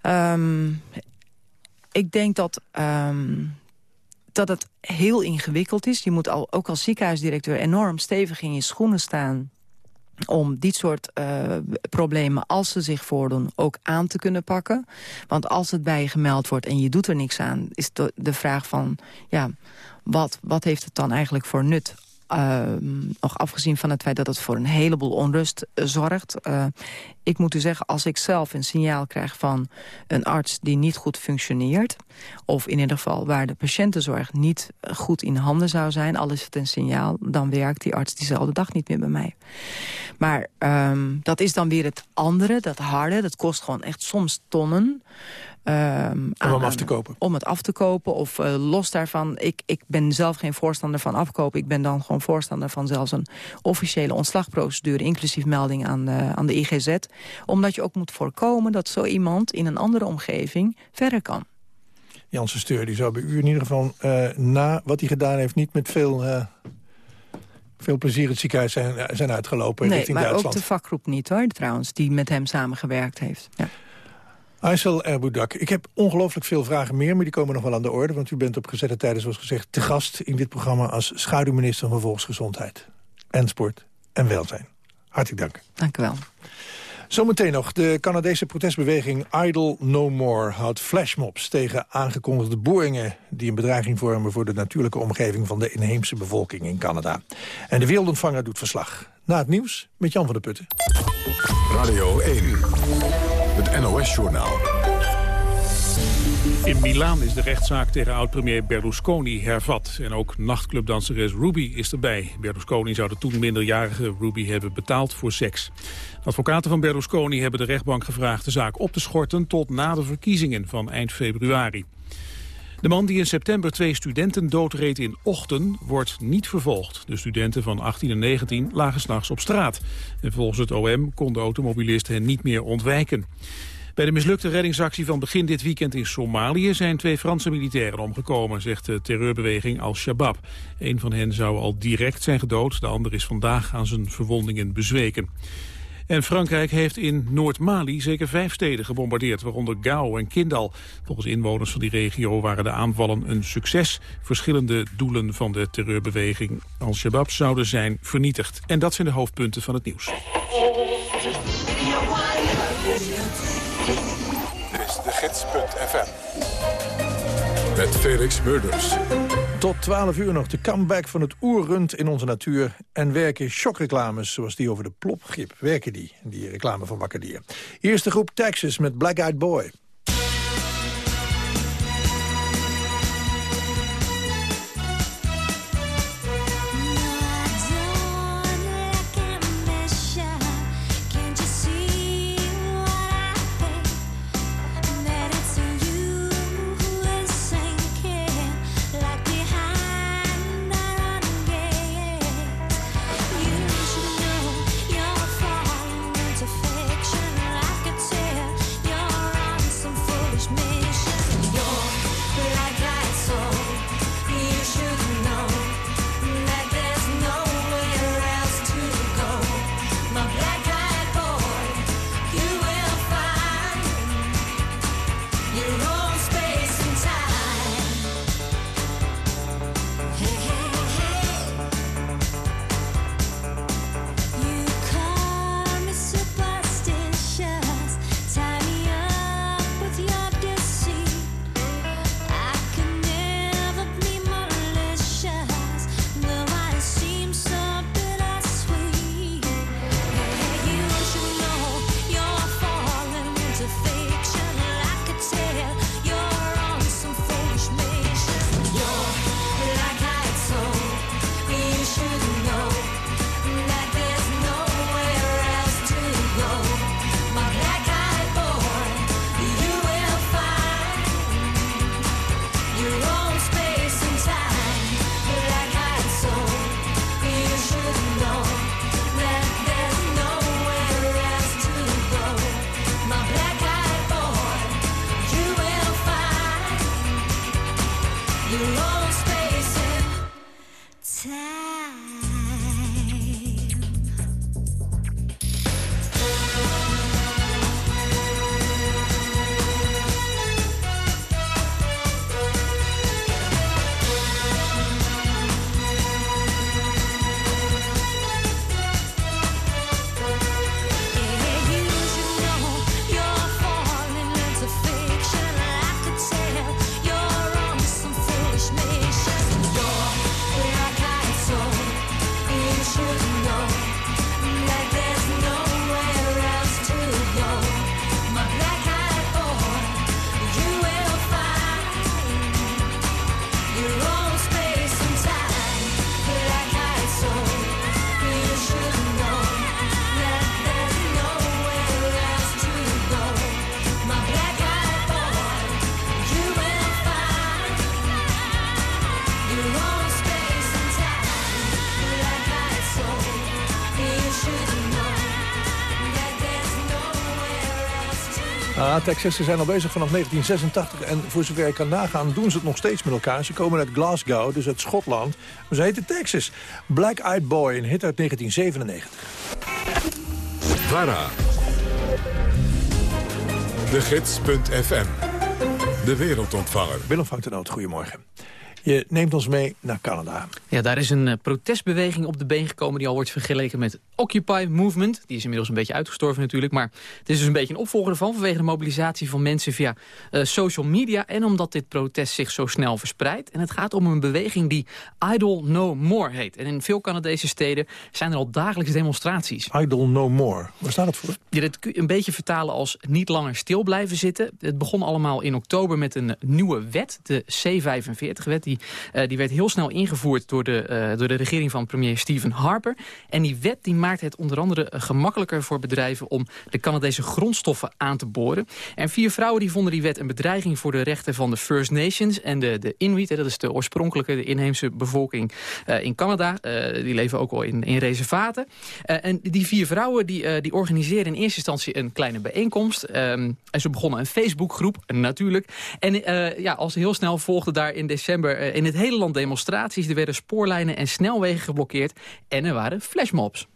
Ehm, ik denk dat, ehm, dat het heel ingewikkeld is. Je moet al, ook als ziekenhuisdirecteur enorm stevig in je schoenen staan om dit soort eh, problemen, als ze zich voordoen, ook aan te kunnen pakken. Want als het bij je gemeld wordt en je doet er niks aan... is de, de vraag van, ja, wat, wat heeft het dan eigenlijk voor nut... Ehm, nog afgezien van het feit dat het voor een heleboel onrust eh, zorgt. Eh, ik moet u zeggen, als ik zelf een signaal krijg van een arts die niet goed functioneert... of in ieder geval waar de patiëntenzorg niet eh, goed in handen zou zijn... al is het een signaal, dan werkt die arts diezelfde dag niet meer bij mij. Maar ehm, dat is dan weer het andere, dat harde. Dat kost gewoon echt soms tonnen. Ehm, Om hem af te kopen. om het af te kopen. Of eh, los daarvan, ik, ik ben zelf geen voorstander van afkopen. Ik ben dan gewoon voorstander van zelfs een officiële ontslagprocedure... inclusief melding aan de, aan de IGZ. Omdat je ook moet voorkomen dat zo iemand in een andere omgeving verder kan. Janssen Steur die zou bij u in ieder geval eh, na wat hij gedaan heeft... niet met veel, eh, veel plezier het ziekenhuis zijn, zijn uitgelopen nee, richting maar Duitsland. ook de vakgroep niet hoor, trouwens, die met hem samengewerkt heeft. Ja. Aysel Erboudak, ik heb ongelooflijk veel vragen meer... maar die komen nog wel aan de orde, want u bent op gezette tijden... zoals gezegd, te gast in dit programma als schaduwminister van Volksgezondheid. En Sport en Welzijn. Hartelijk dank. Dank u wel. Zometeen nog. De Canadese protestbeweging Idle No More houdt flashmobs tegen aangekondigde boringen die een bedreiging vormen voor de natuurlijke omgeving van de inheemse bevolking in Canada. En de wereldontvanger doet verslag. Na het nieuws met Jan van der Putten. Radio 1, NOS-journaal. In Milaan is de rechtszaak tegen oud-premier Berlusconi hervat. En ook nachtclubdanseres Ruby is erbij. Berlusconi zou de toen minderjarige Ruby hebben betaald voor seks. Advocaten van Berlusconi hebben de rechtbank gevraagd de zaak op te schorten tot na de verkiezingen van eind februari. De man die in september twee studenten doodreed in Ochten wordt niet vervolgd. De studenten van 18 en 19 lagen s'nachts op straat. En volgens het OM kon de automobilist hen niet meer ontwijken. Bij de mislukte reddingsactie van begin dit weekend in Somalië zijn twee Franse militairen omgekomen, zegt de terreurbeweging Al-Shabaab. Een van hen zou al direct zijn gedood, de ander is vandaag aan zijn verwondingen bezweken. En Frankrijk heeft in Noord-Mali zeker vijf steden gebombardeerd, waaronder Gao en Kindal. Volgens inwoners van die regio waren de aanvallen een succes. Verschillende doelen van de terreurbeweging Al-Shabaab zouden zijn vernietigd. En dat zijn de hoofdpunten van het nieuws. Dit is de gids.fm. Met Felix Murders. Tot 12 uur nog de comeback van het oerrund in onze natuur. En werken shockreclames zoals die over de plopgip. Werken die, die reclame van Wakker Dier. Hier is de groep Texas met Black Eyed Boy. Texas, zijn al bezig vanaf 1986 en voor zover ik kan nagaan doen ze het nog steeds met elkaar. Ze komen uit Glasgow, dus uit Schotland. Maar ze heten Texas. Black Eyed Boy, een hit uit 1997. VARA. De Gids.fm. De wereldontvanger. Willem van de Noot, goedemorgen. Je neemt ons mee naar Canada. Ja, daar is een uh, protestbeweging op de been gekomen... die al wordt vergeleken met Occupy Movement. Die is inmiddels een beetje uitgestorven natuurlijk. Maar het is dus een beetje een opvolger ervan... vanwege de mobilisatie van mensen via uh, social media... en omdat dit protest zich zo snel verspreidt. En het gaat om een beweging die Idle No More heet. En in veel Canadese steden zijn er al dagelijks demonstraties. Idle No More, waar staat het voor? Ja, dit kun je een beetje vertalen als niet langer stil blijven zitten. Het begon allemaal in oktober met een nieuwe wet, de C45-wet die, uh, die werd heel snel ingevoerd door de, uh, door de regering van premier Stephen Harper. En die wet die maakt het onder andere gemakkelijker voor bedrijven om de Canadese grondstoffen aan te boren. En vier vrouwen die vonden die wet een bedreiging voor de rechten van de First Nations en de, de Inuit. Dat is de oorspronkelijke, de inheemse bevolking in Canada. die leven ook al in, in reservaten. en die vier vrouwen die, die organiseren in eerste instantie een kleine bijeenkomst. Um, en ze begonnen een Facebookgroep, natuurlijk. En ja, als heel snel volgde daar in december in het hele land demonstraties. Er werden spoorlijnen en snelwegen geblokkeerd. En er waren flashmobs.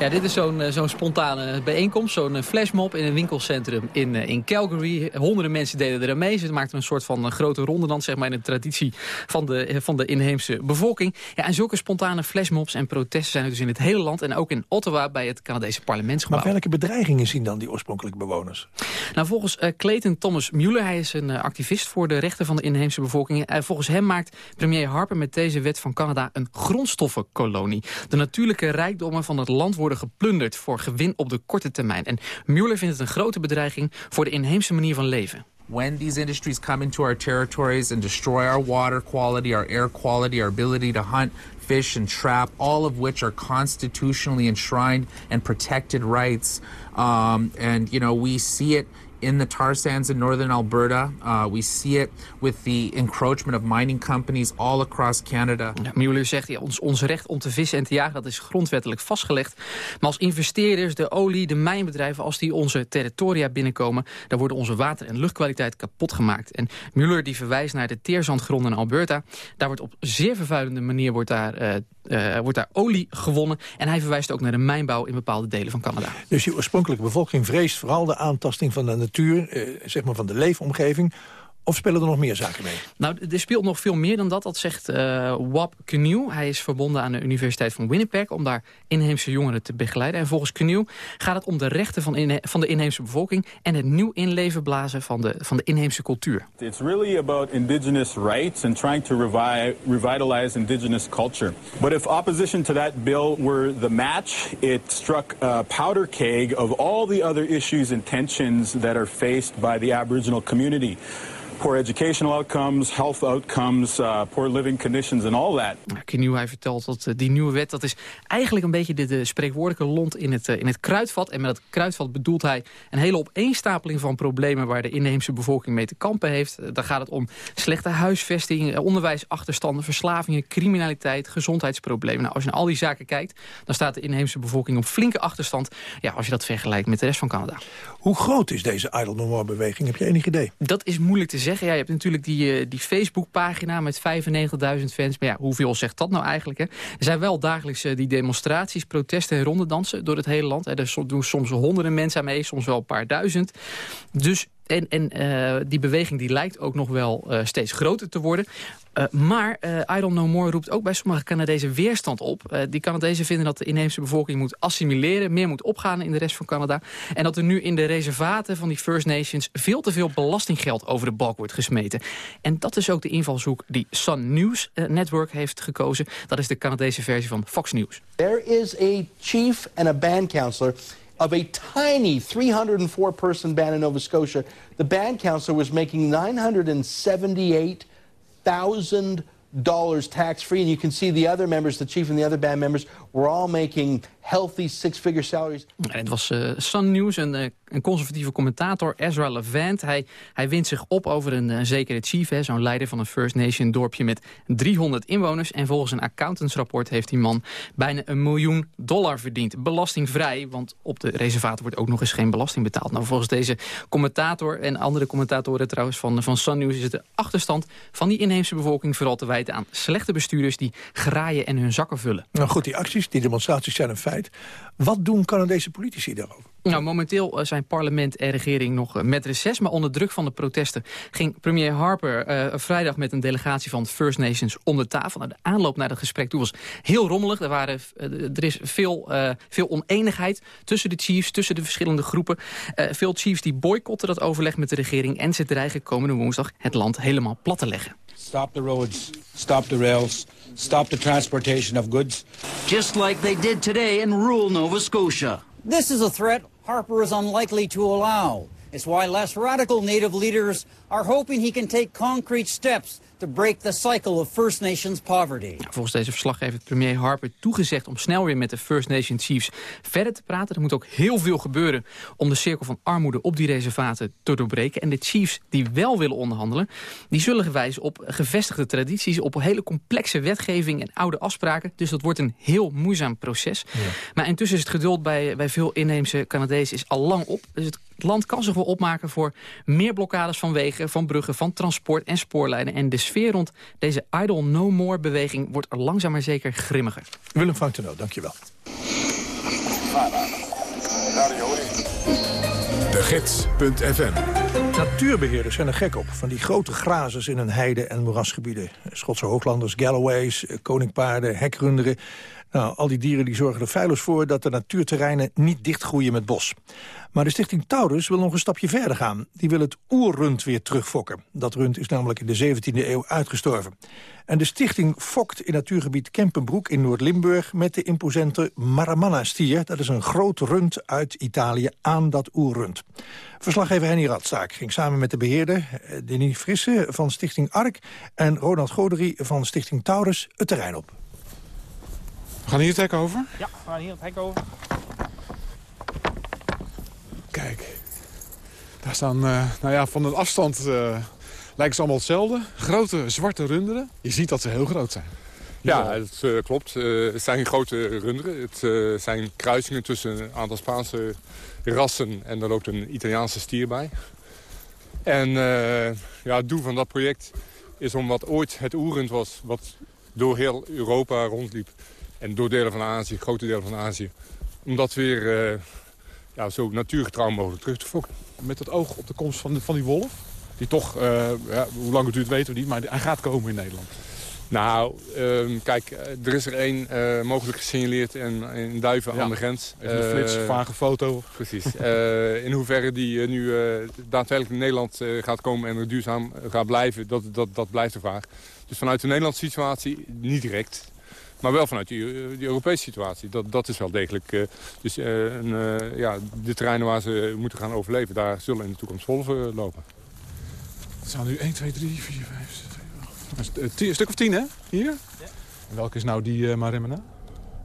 Ja, dit is zo'n zo'n spontane bijeenkomst, zo'n flashmob in een winkelcentrum in, in Calgary. Honderden mensen deden er aan mee. Ze maakten een soort van grote ronde dan, zeg maar, in de traditie van de, van de inheemse bevolking. Ja, en zulke spontane flashmobs en protesten zijn er dus in het hele land en ook in Ottawa bij het Canadese parlementsgebouw. Maar welke bedreigingen zien dan die oorspronkelijke bewoners? Nou, volgens uh, Clayton Thomas Mueller, hij is een uh, activist voor de rechten van de inheemse bevolking. Uh, volgens hem maakt premier Harper met deze wet van Canada een grondstoffenkolonie. De natuurlijke rijkdommen van het land worden geplunderd voor gewin op de korte termijn. En Mueller vindt het een grote bedreiging voor de inheemse manier van leven. When these industries come into our territories and destroy our water quality, our air quality, our ability to hunt, fish and trap, all of which are constitutionally enshrined and protected rights. Um, and, you know, we see it in the tar sands in northern Alberta. Uh, we see it with the encroachment of mining companies all across Canada. Ja, Mueller zegt, ja, ons, ons recht om te vissen en te jagen... dat is grondwettelijk vastgelegd. Maar als investeerders, de olie, de mijnbedrijven... als die onze territoria binnenkomen... dan worden onze water- en luchtkwaliteit kapot gemaakt. En Mueller die verwijst naar de teerzandgronden in Alberta. Daar wordt op zeer vervuilende manier wordt daar, uh, uh, wordt daar olie gewonnen. En hij verwijst ook naar de mijnbouw in bepaalde delen van Canada. Dus die oorspronkelijke bevolking vreest vooral de aantasting van de natuur... Eh, zeg maar van de leefomgeving... Of spelen er nog meer zaken mee? Nou, er speelt nog veel meer dan dat. Dat zegt uh, Wap Canoe. Hij is verbonden aan de Universiteit van Winnipeg... om daar inheemse jongeren te begeleiden. En volgens Canoe gaat het om de rechten van, inhe van de inheemse bevolking... en het nieuw inleven blazen van de, van de inheemse cultuur. It's really about indigenous rights... and trying to revi revitalize indigenous culture. But if opposition to that bill were the match... it struck a powder keg of all the other issues and tensions... that are faced by the Aboriginal community poor educational outcomes, health outcomes, uh, poor living conditions and all that. Knieuw, hij vertelt dat uh, die nieuwe wet, dat is eigenlijk een beetje de, de spreekwoordelijke lont in het, uh, in het kruidvat. En met dat kruidvat bedoelt hij een hele opeenstapeling van problemen waar de inheemse bevolking mee te kampen heeft. Uh, daar gaat het om slechte huisvesting, onderwijsachterstanden, verslavingen, criminaliteit, gezondheidsproblemen. Nou, als je naar al die zaken kijkt, dan staat de inheemse bevolking op flinke achterstand. Ja, als je dat vergelijkt met de rest van Canada. Hoe groot is deze Idle No More beweging? Heb je enig idee? Dat is moeilijk te zeggen Ja, je hebt natuurlijk die, die Facebookpagina met 95.000 fans. Maar ja, hoeveel zegt dat nou eigenlijk? Hè? Er zijn wel dagelijks die demonstraties, protesten en rondedansen door het hele land. Er doen soms honderden mensen aan mee, soms wel een paar duizend. Dus en, en uh, die beweging die lijkt ook nog wel uh, steeds groter te worden. Uh, maar I Don't Know More roept ook bij sommige Canadezen weerstand op. die Canadezen vinden dat de inheemse bevolking moet assimileren... meer moet opgaan in de rest van Canada. En dat er nu in de reservaten van die First Nations... veel te veel belastinggeld over de balk wordt gesmeten. En dat is ook de invalshoek die Sun News Network heeft gekozen. Dat is de Canadese versie van Fox News. There is a chief and a band counselor of a tiny 304 person band in Nova Scotia. The band counselor was making $978,000 tax free. And you can see the other members, the chief and the other band members, were all making healthy six-figure salaries. En het was uh, Sun News, een, uh, een, conservatieve commentator, Ezra Levant. Hij, hij wint zich op over een, een zekere chief, zo'n leider van een First Nation dorpje met 300 inwoners. En volgens een accountantsrapport heeft die man bijna een miljoen dollar verdiend. Belastingvrij, want op de reservaten wordt ook nog eens geen belasting betaald. Nou, volgens deze commentator en andere commentatoren trouwens van, van Sun News... is het de achterstand van die inheemse bevolking vooral te wijten aan slechte bestuurders... die graaien en hun zakken vullen. Nou goed, die die demonstraties zijn een feit. Wat doen Canadese politici daarover? Nou, momenteel eh, zijn parlement en regering nog eh, met reces. Maar onder druk van de protesten ging premier Harper uh, vrijdag met een delegatie van First Nations om de tafel. Nou, de aanloop naar dat gesprek toe was heel rommelig. Er, waren, er is veel, uh, veel oneenigheid tussen de chiefs, tussen de verschillende groepen. Uh, veel chiefs die boycotten dat overleg met de regering en ze dreigen komende woensdag het land helemaal plat te leggen. Stop the roads, stop the rails, stop the transportation of goods. Just like they did today in rural Nova Scotia. This is a threat Harper is unlikely to allow. It's why less radical Native leaders are hoping he can take concrete steps to break the cycle of First Nations poverty. Volgens deze verslaggever heeft premier Harper toegezegd om snel weer met de First Nation Chiefs verder te praten. Er moet ook heel veel gebeuren om de cirkel van armoede op die reservaten te doorbreken. En de Chiefs die wel willen onderhandelen, die zullen wijzen op gevestigde tradities, op hele complexe wetgeving en oude afspraken. Dus dat wordt een heel moeizaam proces. Ja. Maar intussen is het geduld bij, bij veel inheemse Canadezen is al lang op. Dus het land kan zich wel opmaken voor meer blokkades van wegen, van bruggen, van transport en spoorlijnen. En de sfeer rond deze Idle No More beweging wordt er langzaam maar zeker grimmiger. Willem van Tenno, dankjewel. De Gids.fm Natuurbeheerders zijn er gek op. Van die grote grazers in een heide- en moerasgebieden. Schotse hooglanders, Galloways, koningpaarden, hekrunderen. Nou, al die dieren die zorgen er feilloos voor dat de natuurterreinen niet dichtgroeien met bos. Maar de stichting Taurus wil nog een stapje verder gaan. Die wil het oerrund weer terugfokken. Dat rund is namelijk in de 17e eeuw uitgestorven. En de stichting fokt in natuurgebied Kempenbroek in Noord-Limburg... met de imposante Maramanna-stier. Dat is een groot rund uit Italië aan dat oerrund. Verslaggever Henny Radstaak ging samen met de beheerder... Eh, Denis Frisse van stichting ARK... en Ronald Goderie van stichting Taurus het terrein op. We gaan hier het hek over? Ja, we gaan hier het hek over. Kijk, daar staan, uh, nou ja, van een afstand uh, lijken ze allemaal hetzelfde. Grote zwarte runderen. Je ziet dat ze heel groot zijn. Ja, het uh, klopt. het zijn grote runderen. Het zijn kruisingen tussen een aantal Spaanse rassen en er loopt een Italiaanse stier bij. En ja, het doel van dat project is om wat ooit het oerend was, wat door heel Europa rondliep. En door delen van Azië, grote delen van Azië. Om dat weer ja, zo natuurgetrouw mogelijk terug te fokken. Met het oog op de komst van, de, van die wolf? Die toch, uh, ja, hoe lang het duurt weten we niet, maar hij gaat komen in Nederland. Nou, uh, kijk, er is er één uh, mogelijk gesignaleerd in, in Duiven ja, aan de grens. Even een flits, vage foto. Precies. in hoeverre die nu daadwerkelijk in Nederland gaat komen en er duurzaam gaat blijven, dat, dat, dat blijft de vraag. Dus vanuit de Nederlandse situatie niet direct. Maar wel vanuit die, eh, die Europese situatie. Dat, dat is wel degelijk. Uh, dus uh, een, ja, de terreinen waar ze moeten gaan overleven... daar zullen in de toekomst wolven lopen. Het zijn nu 1, 2, 3, 4, 5, 6, 7, Een stuk of 10, hè? Hier? Ja. En welke is nou die uh, Maremena?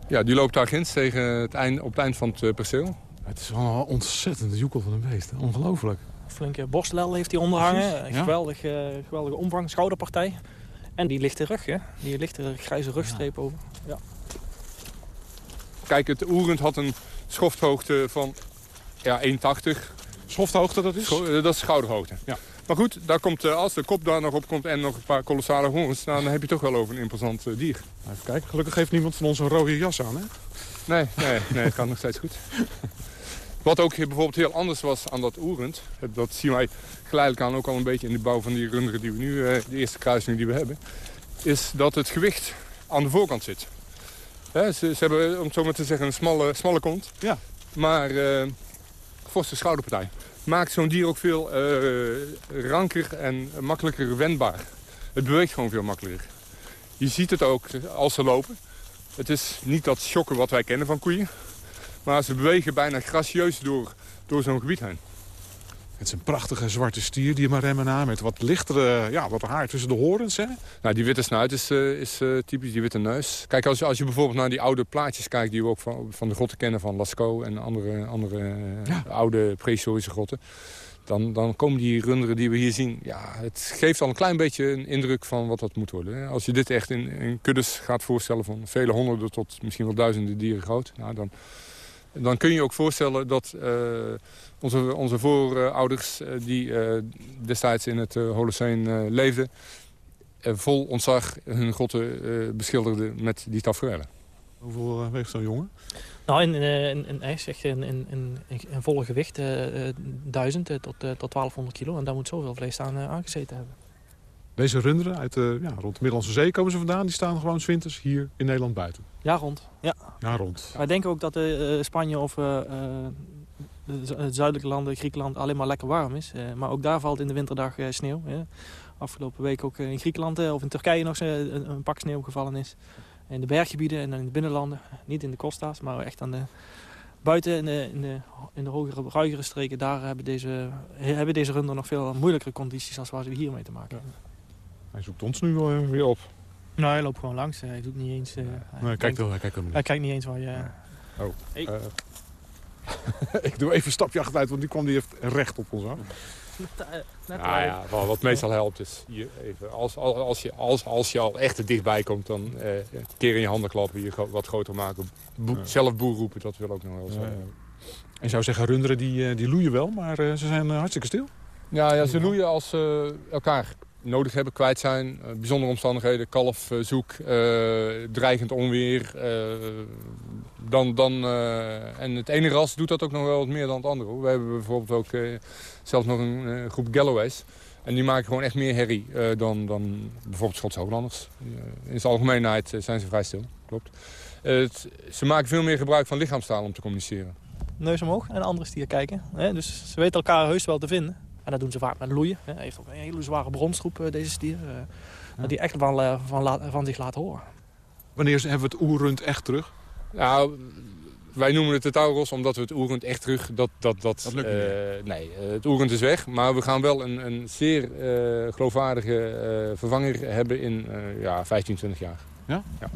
Ja, die loopt daar ginds tegen het eind, op het eind van het perceel. Het is wel een ontzettende joekel van een beest. Ongelooflijk. Flinke borstlel heeft hij onderhangen. Ja? Geweldig, geweldige omvang, schouderpartij. En die lichte rug, hè? Die lichte grijze rugstreep over. Ja. Kijk, het oerend had een schofthoogte van ja, 1,80. Schofthoogte, dat is? Scho dat is schouderhoogte. Ja. Maar goed, daar komt, eh, als de kop daar nog op komt en nog een paar kolossale horens... Nou, dan heb je toch wel over een imposant uh, dier. Even kijken, gelukkig heeft niemand van ons een rode jas aan, hè? Nee, nee, nee het kan nog steeds goed. <laughs> Wat ook bijvoorbeeld heel anders was aan dat oerend... dat zien wij geleidelijk aan ook al een beetje in de bouw van die runderen die we nu... Eh, de eerste kruising die we hebben... is dat het gewicht aan de voorkant zit. ze, ze, hebben, om het zo maar te zeggen, een smalle, smalle kont. Ja. Maar uh, forse schouderpartij. Maakt zo'n dier ook veel uh, ranker en makkelijker wendbaar. Het beweegt gewoon veel makkelijker. Je ziet het ook als ze lopen. Het is niet dat schokken wat wij kennen van koeien. Maar ze bewegen bijna gracieus door, door zo'n gebied heen. Het is een prachtige zwarte stier die maar remmen na... met wat lichtere, ja, wat haar tussen de horens, hè? Nou, die witte snuit is, uh, is uh, typisch, die witte neus. Kijk, als, als je bijvoorbeeld naar die oude plaatjes kijkt... die we ook van, van de grotten kennen, van Lascaux en andere, andere uh, ja. oude prehistorische grotten... Dan, dan komen die runderen die we hier zien... Ja, het geeft al een klein beetje een indruk van wat dat moet worden. Als je dit echt in, in kuddes gaat voorstellen van vele honderden tot misschien wel duizenden dieren groot... Nou, dan, dan kun je ook voorstellen dat uh, onze, onze voorouders... Uh, die uh, destijds in het Holoceen leefden... vol ontzag hun grotten beschilderden met die tafereelen. Hoeveel weegt zo'n jongen? Nou, in, in, in in, in, in, in volle gewicht uh, 1000 tot, tot 1200 kilo. En daar moet zoveel vlees aan aangezeten hebben. Deze runderen uit de, ja, rond de Middellandse Zee komen ze vandaan. Die staan gewoon winters hier in Nederland buiten. Ja, rond. Ja, ja rond. Wij denken ook dat uh, Spanje of uh, de zuidelijke landen, Griekenland, alleen maar lekker warm is. Uh, maar ook daar valt in de winterdag sneeuw. Afgelopen week ook in Griekenland of in Turkije nog een, een pak sneeuw gevallen is in de berggebieden en in de binnenlanden. Niet in de costa's, maar echt aan de, buiten in de, in de, in de hogere, ruigere streken. Daar hebben deze, hebben deze runder nog veel moeilijkere condities als waar ze hier mee te maken hebben. Hij zoekt ons nu weer op. Nou, hij loopt gewoon langs. Hij doet niet eens... Uh, hij, nee, kijkt, hij, kijkt, hij kijkt niet eens waar je... Oh. Hey. Uh, <laughs> ik doe even een stapje achteruit, want die kwam die recht op ons aan. Ja, wat meestal helpt is je even, als, als, als, je, als, als je al echt er dichtbij komt, dan uh, keer in je handen klappen, je wat groter maken. Ja. Zelf boer roepen, dat wil ook nog wel zijn. Ja, en zou zeggen, runderen die, die loeien wel, maar uh, ze zijn uh, hartstikke stil. Ja, ja ze loeien als ze elkaar nodig hebben, kwijt zijn. bijzondere omstandigheden, kalfzoek, dreigend onweer. dan, dan, en het ene ras doet dat ook nog wel wat meer dan het andere. We hebben bijvoorbeeld ook zelfs nog een groep Galloways. En die maken gewoon echt meer herrie dan, dan bijvoorbeeld Schotse Hooglanders. In zijn algemeenheid zijn ze vrij stil, klopt. Ze maken veel meer gebruik van lichaamstaal om te communiceren. Neus omhoog en andere stier kijken. Hè? Dus ze weten elkaar heus wel te vinden. En dat doen ze vaak met loeien. Hij heeft ook een hele zware bronsgroep, deze stier. Ja. Die echt van, van, van zich laten horen. Wanneer hebben we het oerrund echt terug? Nou, wij noemen het de Tauros omdat we het oerend echt terug... Dat, dat, dat, dat lukt niet Nee, het oerend is weg. Maar we gaan wel een, een zeer uh, geloofwaardige uh, vervanger hebben in uh, ja, 15, 20 jaar. Ja? Ja.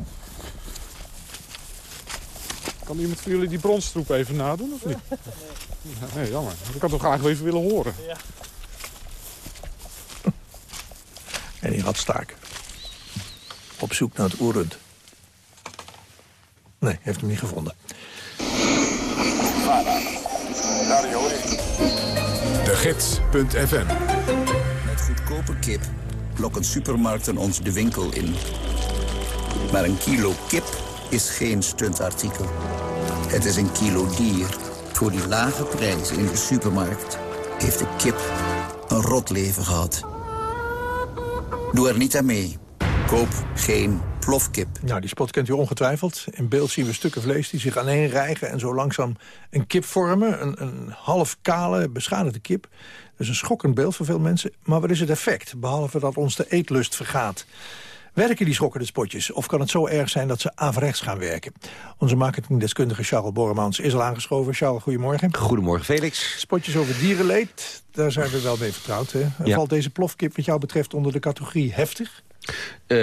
Kan iemand van jullie die bronstroep even nadoen, of niet? Nee, nee jammer. Ik had toch graag even willen horen. Ja. En die had staak. Op zoek naar het oerend. Nee, heeft hem niet gevonden. De Gids.fm Met goedkope kip lokken supermarkten ons de winkel in. Maar een kilo kip is geen stuntartikel. Het is een kilo dier. Voor die lage prijs in de supermarkt heeft de kip een rot leven gehad. Doe er niet aan mee. Koop geen plofkip. Nou, die spot kent u ongetwijfeld. In beeld zien we stukken vlees die zich aaneen rijgen... en zo langzaam een kip vormen. Een, een half kale, beschadigde kip. Dat is een schokkend beeld voor veel mensen. Maar wat is het effect, behalve dat ons de eetlust vergaat? Werken die schokkende spotjes? Of kan het zo erg zijn dat ze averechts gaan werken? Onze marketingdeskundige Charles Borremans is al aangeschoven. Charles, goedemorgen. Goedemorgen, Felix. Spotjes over dierenleed, daar zijn we wel mee vertrouwd. Hè? Ja. Valt deze plofkip wat jou betreft onder de categorie heftig? Uh,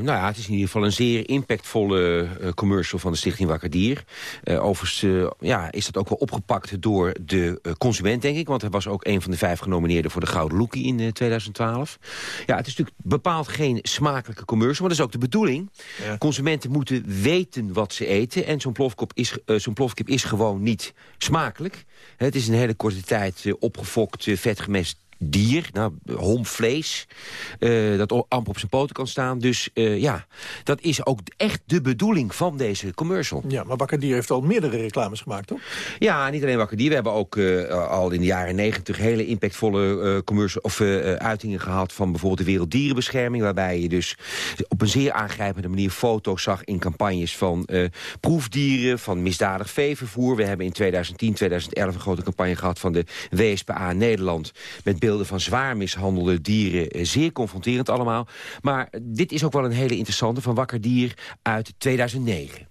nou ja, het is in ieder geval een zeer impactvolle uh, commercial van de Stichting Wakker Dier. Uh, overigens ja, is dat ook wel opgepakt door de consument, denk ik. Want hij was ook een van de vijf genomineerden voor de Gouden Lookie in 2012. Ja, het is natuurlijk bepaald geen smakelijke commercial, maar dat is ook de bedoeling. Ja. Consumenten moeten weten wat ze eten. En zo'n plofkip is, zo'n plofkip is gewoon niet smakelijk. Het is een hele korte tijd opgefokt, vetgemest dier, nou, homvlees, uh, dat amper op zijn poten kan staan. Dus uh, ja, dat is ook echt de bedoeling van deze commercial. Ja, maar Wakker Dier heeft al meerdere reclames gemaakt, toch? Ja, niet alleen Wakker Dier. We hebben ook uh, al in de jaren negentig hele impactvolle commercial, of, uitingen gehad... van bijvoorbeeld de Werelddierenbescherming... waarbij je dus op een zeer aangrijpende manier foto's zag in campagnes van proefdieren... van misdadig veevervoer. We hebben in 2010, 2011 een grote campagne gehad van de WSPA Nederland... met van zwaar mishandelde dieren. Eh, zeer confronterend allemaal. Maar dit is ook wel een hele interessante van Wakker Dier uit 2009.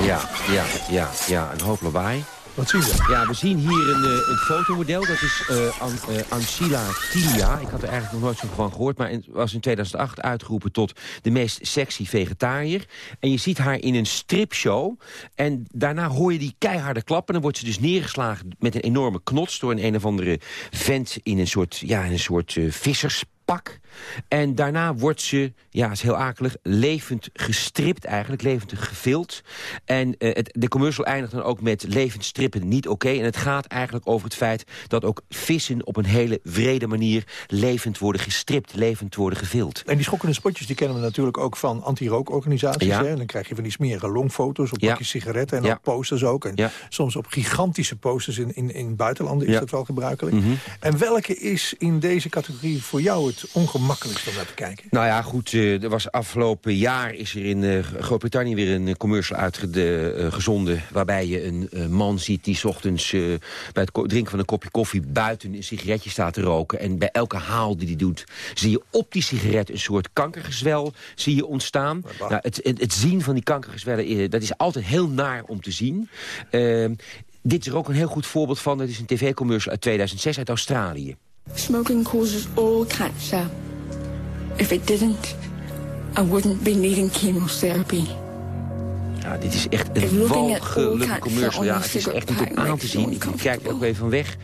Ja, ja, ja, ja, een hoop lawaai. Wat zien we? Ja, we zien hier een, eh, een fotomodel. Dat is uh, An, Ancila Tilia. Ik had er eigenlijk nog nooit zo van gehoord. Maar was in 2008 uitgeroepen tot de meest sexy vegetariër. En je ziet haar in een stripshow. En daarna hoor je die keiharde klappen. Dan wordt ze dus neergeslagen met een enorme knots... door een een of andere vent in een soort, ja, een soort vissers pak. En daarna wordt ze, ja, is heel akelig, levend gestript eigenlijk, levend gevild. En uh, het, de commercial eindigt dan ook met levend strippen niet oké. En het gaat eigenlijk over het feit dat ook vissen op een hele vrede manier levend worden gestript, levend worden gevild. En die schokkende spotjes die kennen we natuurlijk ook van anti-rookorganisaties. Ja. En dan krijg je van die smerige longfoto's op ja. pakjes sigaretten en ja. op posters ook. En soms op gigantische posters in, in, in buitenlanden is dat wel gebruikelijk. Mhm. En welke is in deze categorie voor jou het ongemakkelijkst om naar te kijken? Nou ja, goed, uh, er was afgelopen jaar is er in uh, Groot-Brittannië weer een commercial uitgezonden... Waarbij je een man ziet die 's ochtends bij het drinken van een kopje koffie... buiten een sigaretje staat te roken. En bij elke haal die hij doet, zie je op die sigaret een soort kankergezwel zie je ontstaan. Nou, het, het, het, zien van die kankergezwellen, dat is altijd heel naar om te zien. Ehm, dit is er ook een heel goed voorbeeld van. Dat is een tv-commercial uit 2006 uit Australië. Smoking causes all cancer. If it didn't, I wouldn't be needing chemotherapy. Ja, dit is echt een walgelijke commercial. Ja, het is echt niet om aan te zien. Ik kijk er ook even van weg.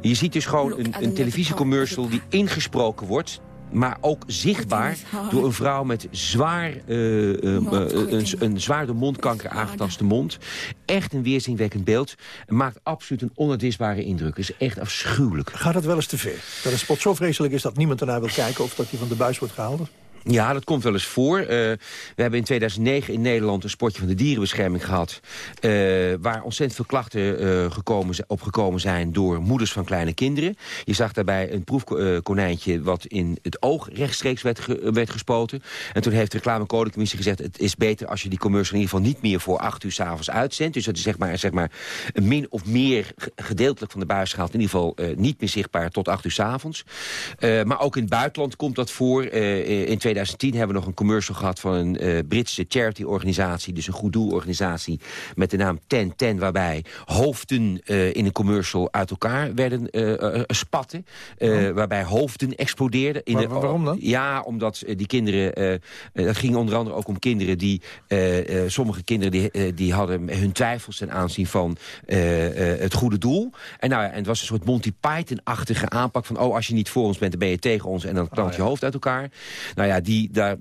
Je ziet dus gewoon een, een televisiecommercial die ingesproken wordt maar ook zichtbaar door een vrouw met zwaar, uh, uh, een, een zwaar de mondkanker aangetaste mond. Echt een weerzinwekkend beeld. Maakt absoluut een onuitwisbare indruk. is echt afschuwelijk. Gaat het wel eens te ver? Dat een spot zo vreselijk is dat niemand ernaar wil kijken... of dat hij van de buis wordt gehaald? Ja, dat komt wel eens voor. Uh, we hebben in 2009 in Nederland een sportje van de dierenbescherming gehad... Uh, waar ontzettend veel klachten uh, gekomen, opgekomen zijn door moeders van kleine kinderen. Je zag daarbij een proefkonijntje wat in het oog rechtstreeks werd, werd gespoten. En toen heeft de reclamecodecommissie gezegd... het is beter als je die commercial in ieder geval niet meer voor acht uur s'avonds uitzendt. Dus dat is zeg maar, zeg maar min of meer gedeeltelijk van de buis gehaald. In ieder geval niet meer zichtbaar tot acht uur s'avonds. maar ook in het buitenland komt dat voor. in 2010 hebben we nog een commercial gehad van een uh, Britse charity-organisatie. Dus een goed doelorganisatie met de naam Ten Ten. Waarbij hoofden uh, in een commercial uit elkaar werden uh, spatten. Oh. Waarbij hoofden explodeerden. In maar, de, waarom dan? Ja, omdat die kinderen... dat ging onder andere ook om kinderen die... sommige kinderen die, die hadden hun twijfels ten aanzien van het goede doel. En, nou, en het was een soort Monty Python-achtige aanpak van... oh, als je niet voor ons bent, dan ben je tegen ons en dan klant oh, ja. je hoofd uit elkaar. Nou ja, die, daar,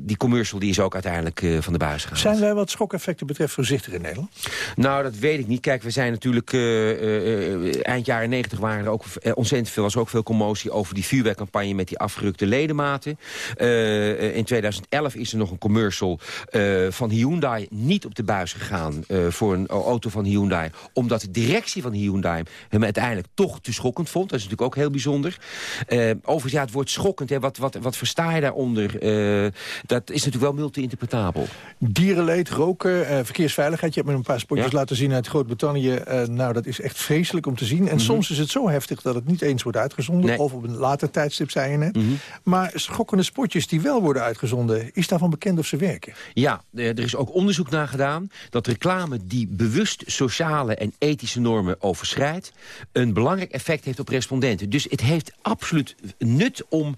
die commercial die is ook uiteindelijk uh, van de buis gegaan. Zijn wij wat schokeffecten betreft voorzichtig in Nederland? Nou, dat weet ik niet. Kijk, we zijn natuurlijk... Uh, uh, eind jaren negentig waren er ook ontzettend veel... was ook veel commotie over die vuurwerkcampagne... met die afgerukte ledematen. in 2011 is er nog een commercial van Hyundai... niet op de buis gegaan voor een auto van Hyundai... omdat de directie van Hyundai hem uiteindelijk toch te schokkend vond. Dat is natuurlijk ook heel bijzonder. overigens, ja, het woord schokkend, hè, wat, wat, wat versta je daaronder? Uh, dat is natuurlijk wel multi-interpretabel. Dierenleed, roken, uh, verkeersveiligheid. Je hebt me een paar spotjes ja. laten zien uit Groot-Brittannië. Uh, nou, dat is echt vreselijk om te zien. En mm -hmm. soms is het zo heftig dat het niet eens wordt uitgezonden. Nee. Of op een later tijdstip, zei je net. Mm -hmm. Maar schokkende spotjes die wel worden uitgezonden... is daarvan bekend of ze werken? Ja, er is ook onderzoek naar gedaan... dat reclame die bewust sociale en ethische normen overschrijdt... een belangrijk effect heeft op respondenten. Dus het heeft absoluut nut om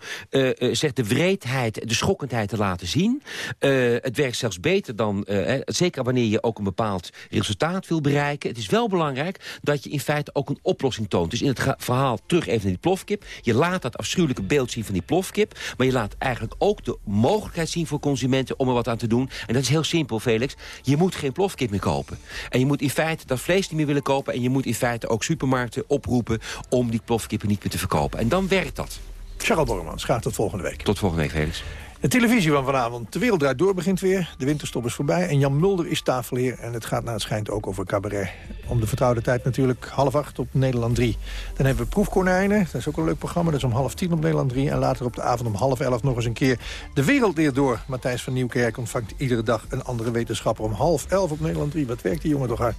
zeg, de wreedheid de schokkendheid te laten zien. Uh, het werkt zelfs beter dan, uh, zeker wanneer je ook een bepaald resultaat wil bereiken. Het is wel belangrijk dat je in feite ook een oplossing toont. Dus in het verhaal terug even naar die plofkip. Je laat dat afschuwelijke beeld zien van die plofkip. Maar je laat eigenlijk ook de mogelijkheid zien voor consumenten om er wat aan te doen. En dat is heel simpel, Felix. Je moet geen plofkip meer kopen. En je moet in feite dat vlees niet meer willen kopen. En je moet in feite ook supermarkten oproepen om die plofkippen niet meer te verkopen. En dan werkt dat. Charles Bormans, graag tot volgende week. Tot volgende week, Felix. De televisie van vanavond. De wereld draait door begint weer. De winterstop is voorbij. En Jan Mulder is tafelheer. En het gaat naar het schijnt ook over cabaret. Om de vertrouwde tijd natuurlijk half acht op Nederland 3. Dan hebben we Proefkonijnen. Dat is ook een leuk programma. Dat is om half tien op Nederland 3. En later op de avond om half elf nog eens een keer De wereld leert door. Matthijs van Nieuwkerk ontvangt iedere dag een andere wetenschapper. Om half elf op Nederland 3. Wat werkt die jongen toch hard.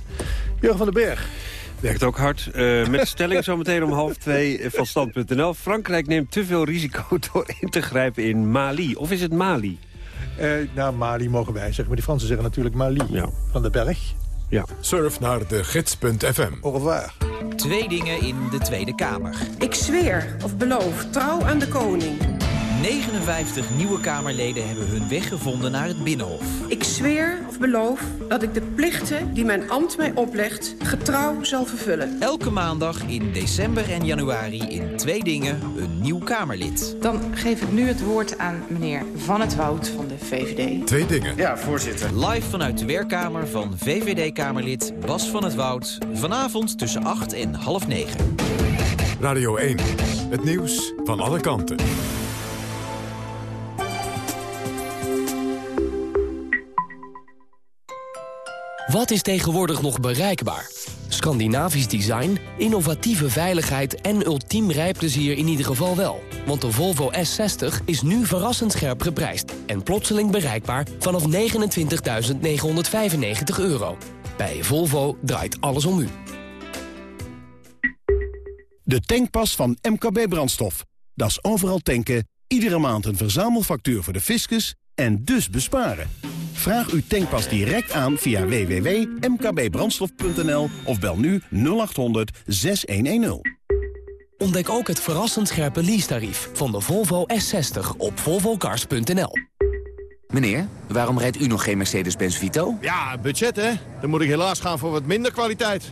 Jurgen van den Berg. Werkt ook hard. Uh, met de stelling zometeen om half twee van stand.nl. Frankrijk neemt te veel risico <laughs> door in te grijpen in Mali. Of is het Mali? Uh, nou, Mali mogen wij zeggen. Maar die Fransen zeggen natuurlijk Mali. Ja. Van de berg. Ja. Surf naar de gids.fm. Au revoir. Twee dingen in de Tweede Kamer. Ik zweer of beloof trouw aan de koning. 59 nieuwe Kamerleden hebben hun weg gevonden naar het Binnenhof. Ik zweer of beloof dat ik de plichten die mijn ambt mij oplegt... getrouw zal vervullen. Elke maandag in december en januari in Twee Dingen een nieuw Kamerlid. Dan geef ik nu het woord aan meneer Van het Woud van de VVD. Twee Dingen. Ja, voorzitter. Live vanuit de werkkamer van VVD-Kamerlid Bas van het Woud. Vanavond tussen 8 en half 9. Radio 1. Het nieuws van alle kanten. Wat is tegenwoordig nog bereikbaar? Scandinavisch design, innovatieve veiligheid en ultiem rijplezier in ieder geval wel. Want de Volvo S60 is nu verrassend scherp geprijsd... en plotseling bereikbaar vanaf 29.995 euro. Bij Volvo draait alles om u. De tankpas van MKB Brandstof. Dat is overal tanken, iedere maand een verzamelfactuur voor de fiscus en dus besparen. Vraag uw tankpas direct aan via www.mkbbrandstof.nl of bel nu 0800 6110. Ontdek ook het verrassend scherpe leasetarief van de Volvo S60 op volvocars.nl. Meneer, waarom rijdt u nog geen Mercedes-Benz Vito? Ja, budget hè. Dan moet ik helaas gaan voor wat minder kwaliteit.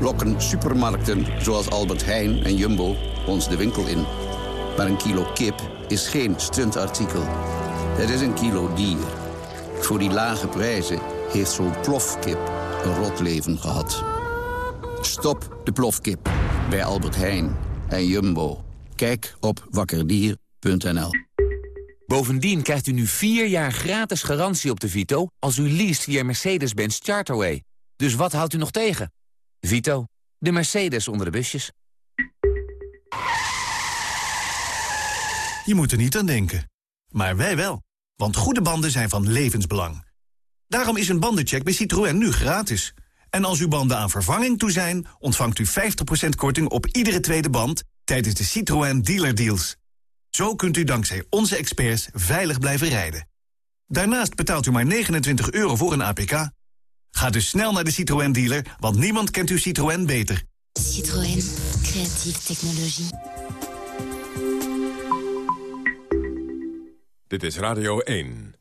lokken supermarkten zoals Albert Heijn en Jumbo ons de winkel in. Maar een kilo kip is geen stuntartikel. Het is een kilo dier. Voor die lage prijzen heeft zo'n plofkip een rot leven gehad. Stop de plofkip bij Albert Heijn en Jumbo. Kijk op wakkerdier.nl. Bovendien krijgt u nu 4 jaar gratis garantie op de Vito... als u leest via Mercedes-Benz Charterway. Dus wat houdt u nog tegen? Vito, de Mercedes onder de busjes. Je moet er niet aan denken. Maar wij wel. Want goede banden zijn van levensbelang. Daarom is een bandencheck bij Citroën nu gratis. En als uw banden aan vervanging toe zijn... ontvangt u 50% korting op iedere tweede band... tijdens de Citroën Dealer Deals. Zo kunt u dankzij onze experts veilig blijven rijden. Daarnaast betaalt u maar 29 euro voor een APK. Ga dus snel naar de Citroën dealer, want niemand kent uw Citroën beter. Citroën, creatieve technologie. Dit is Radio 1.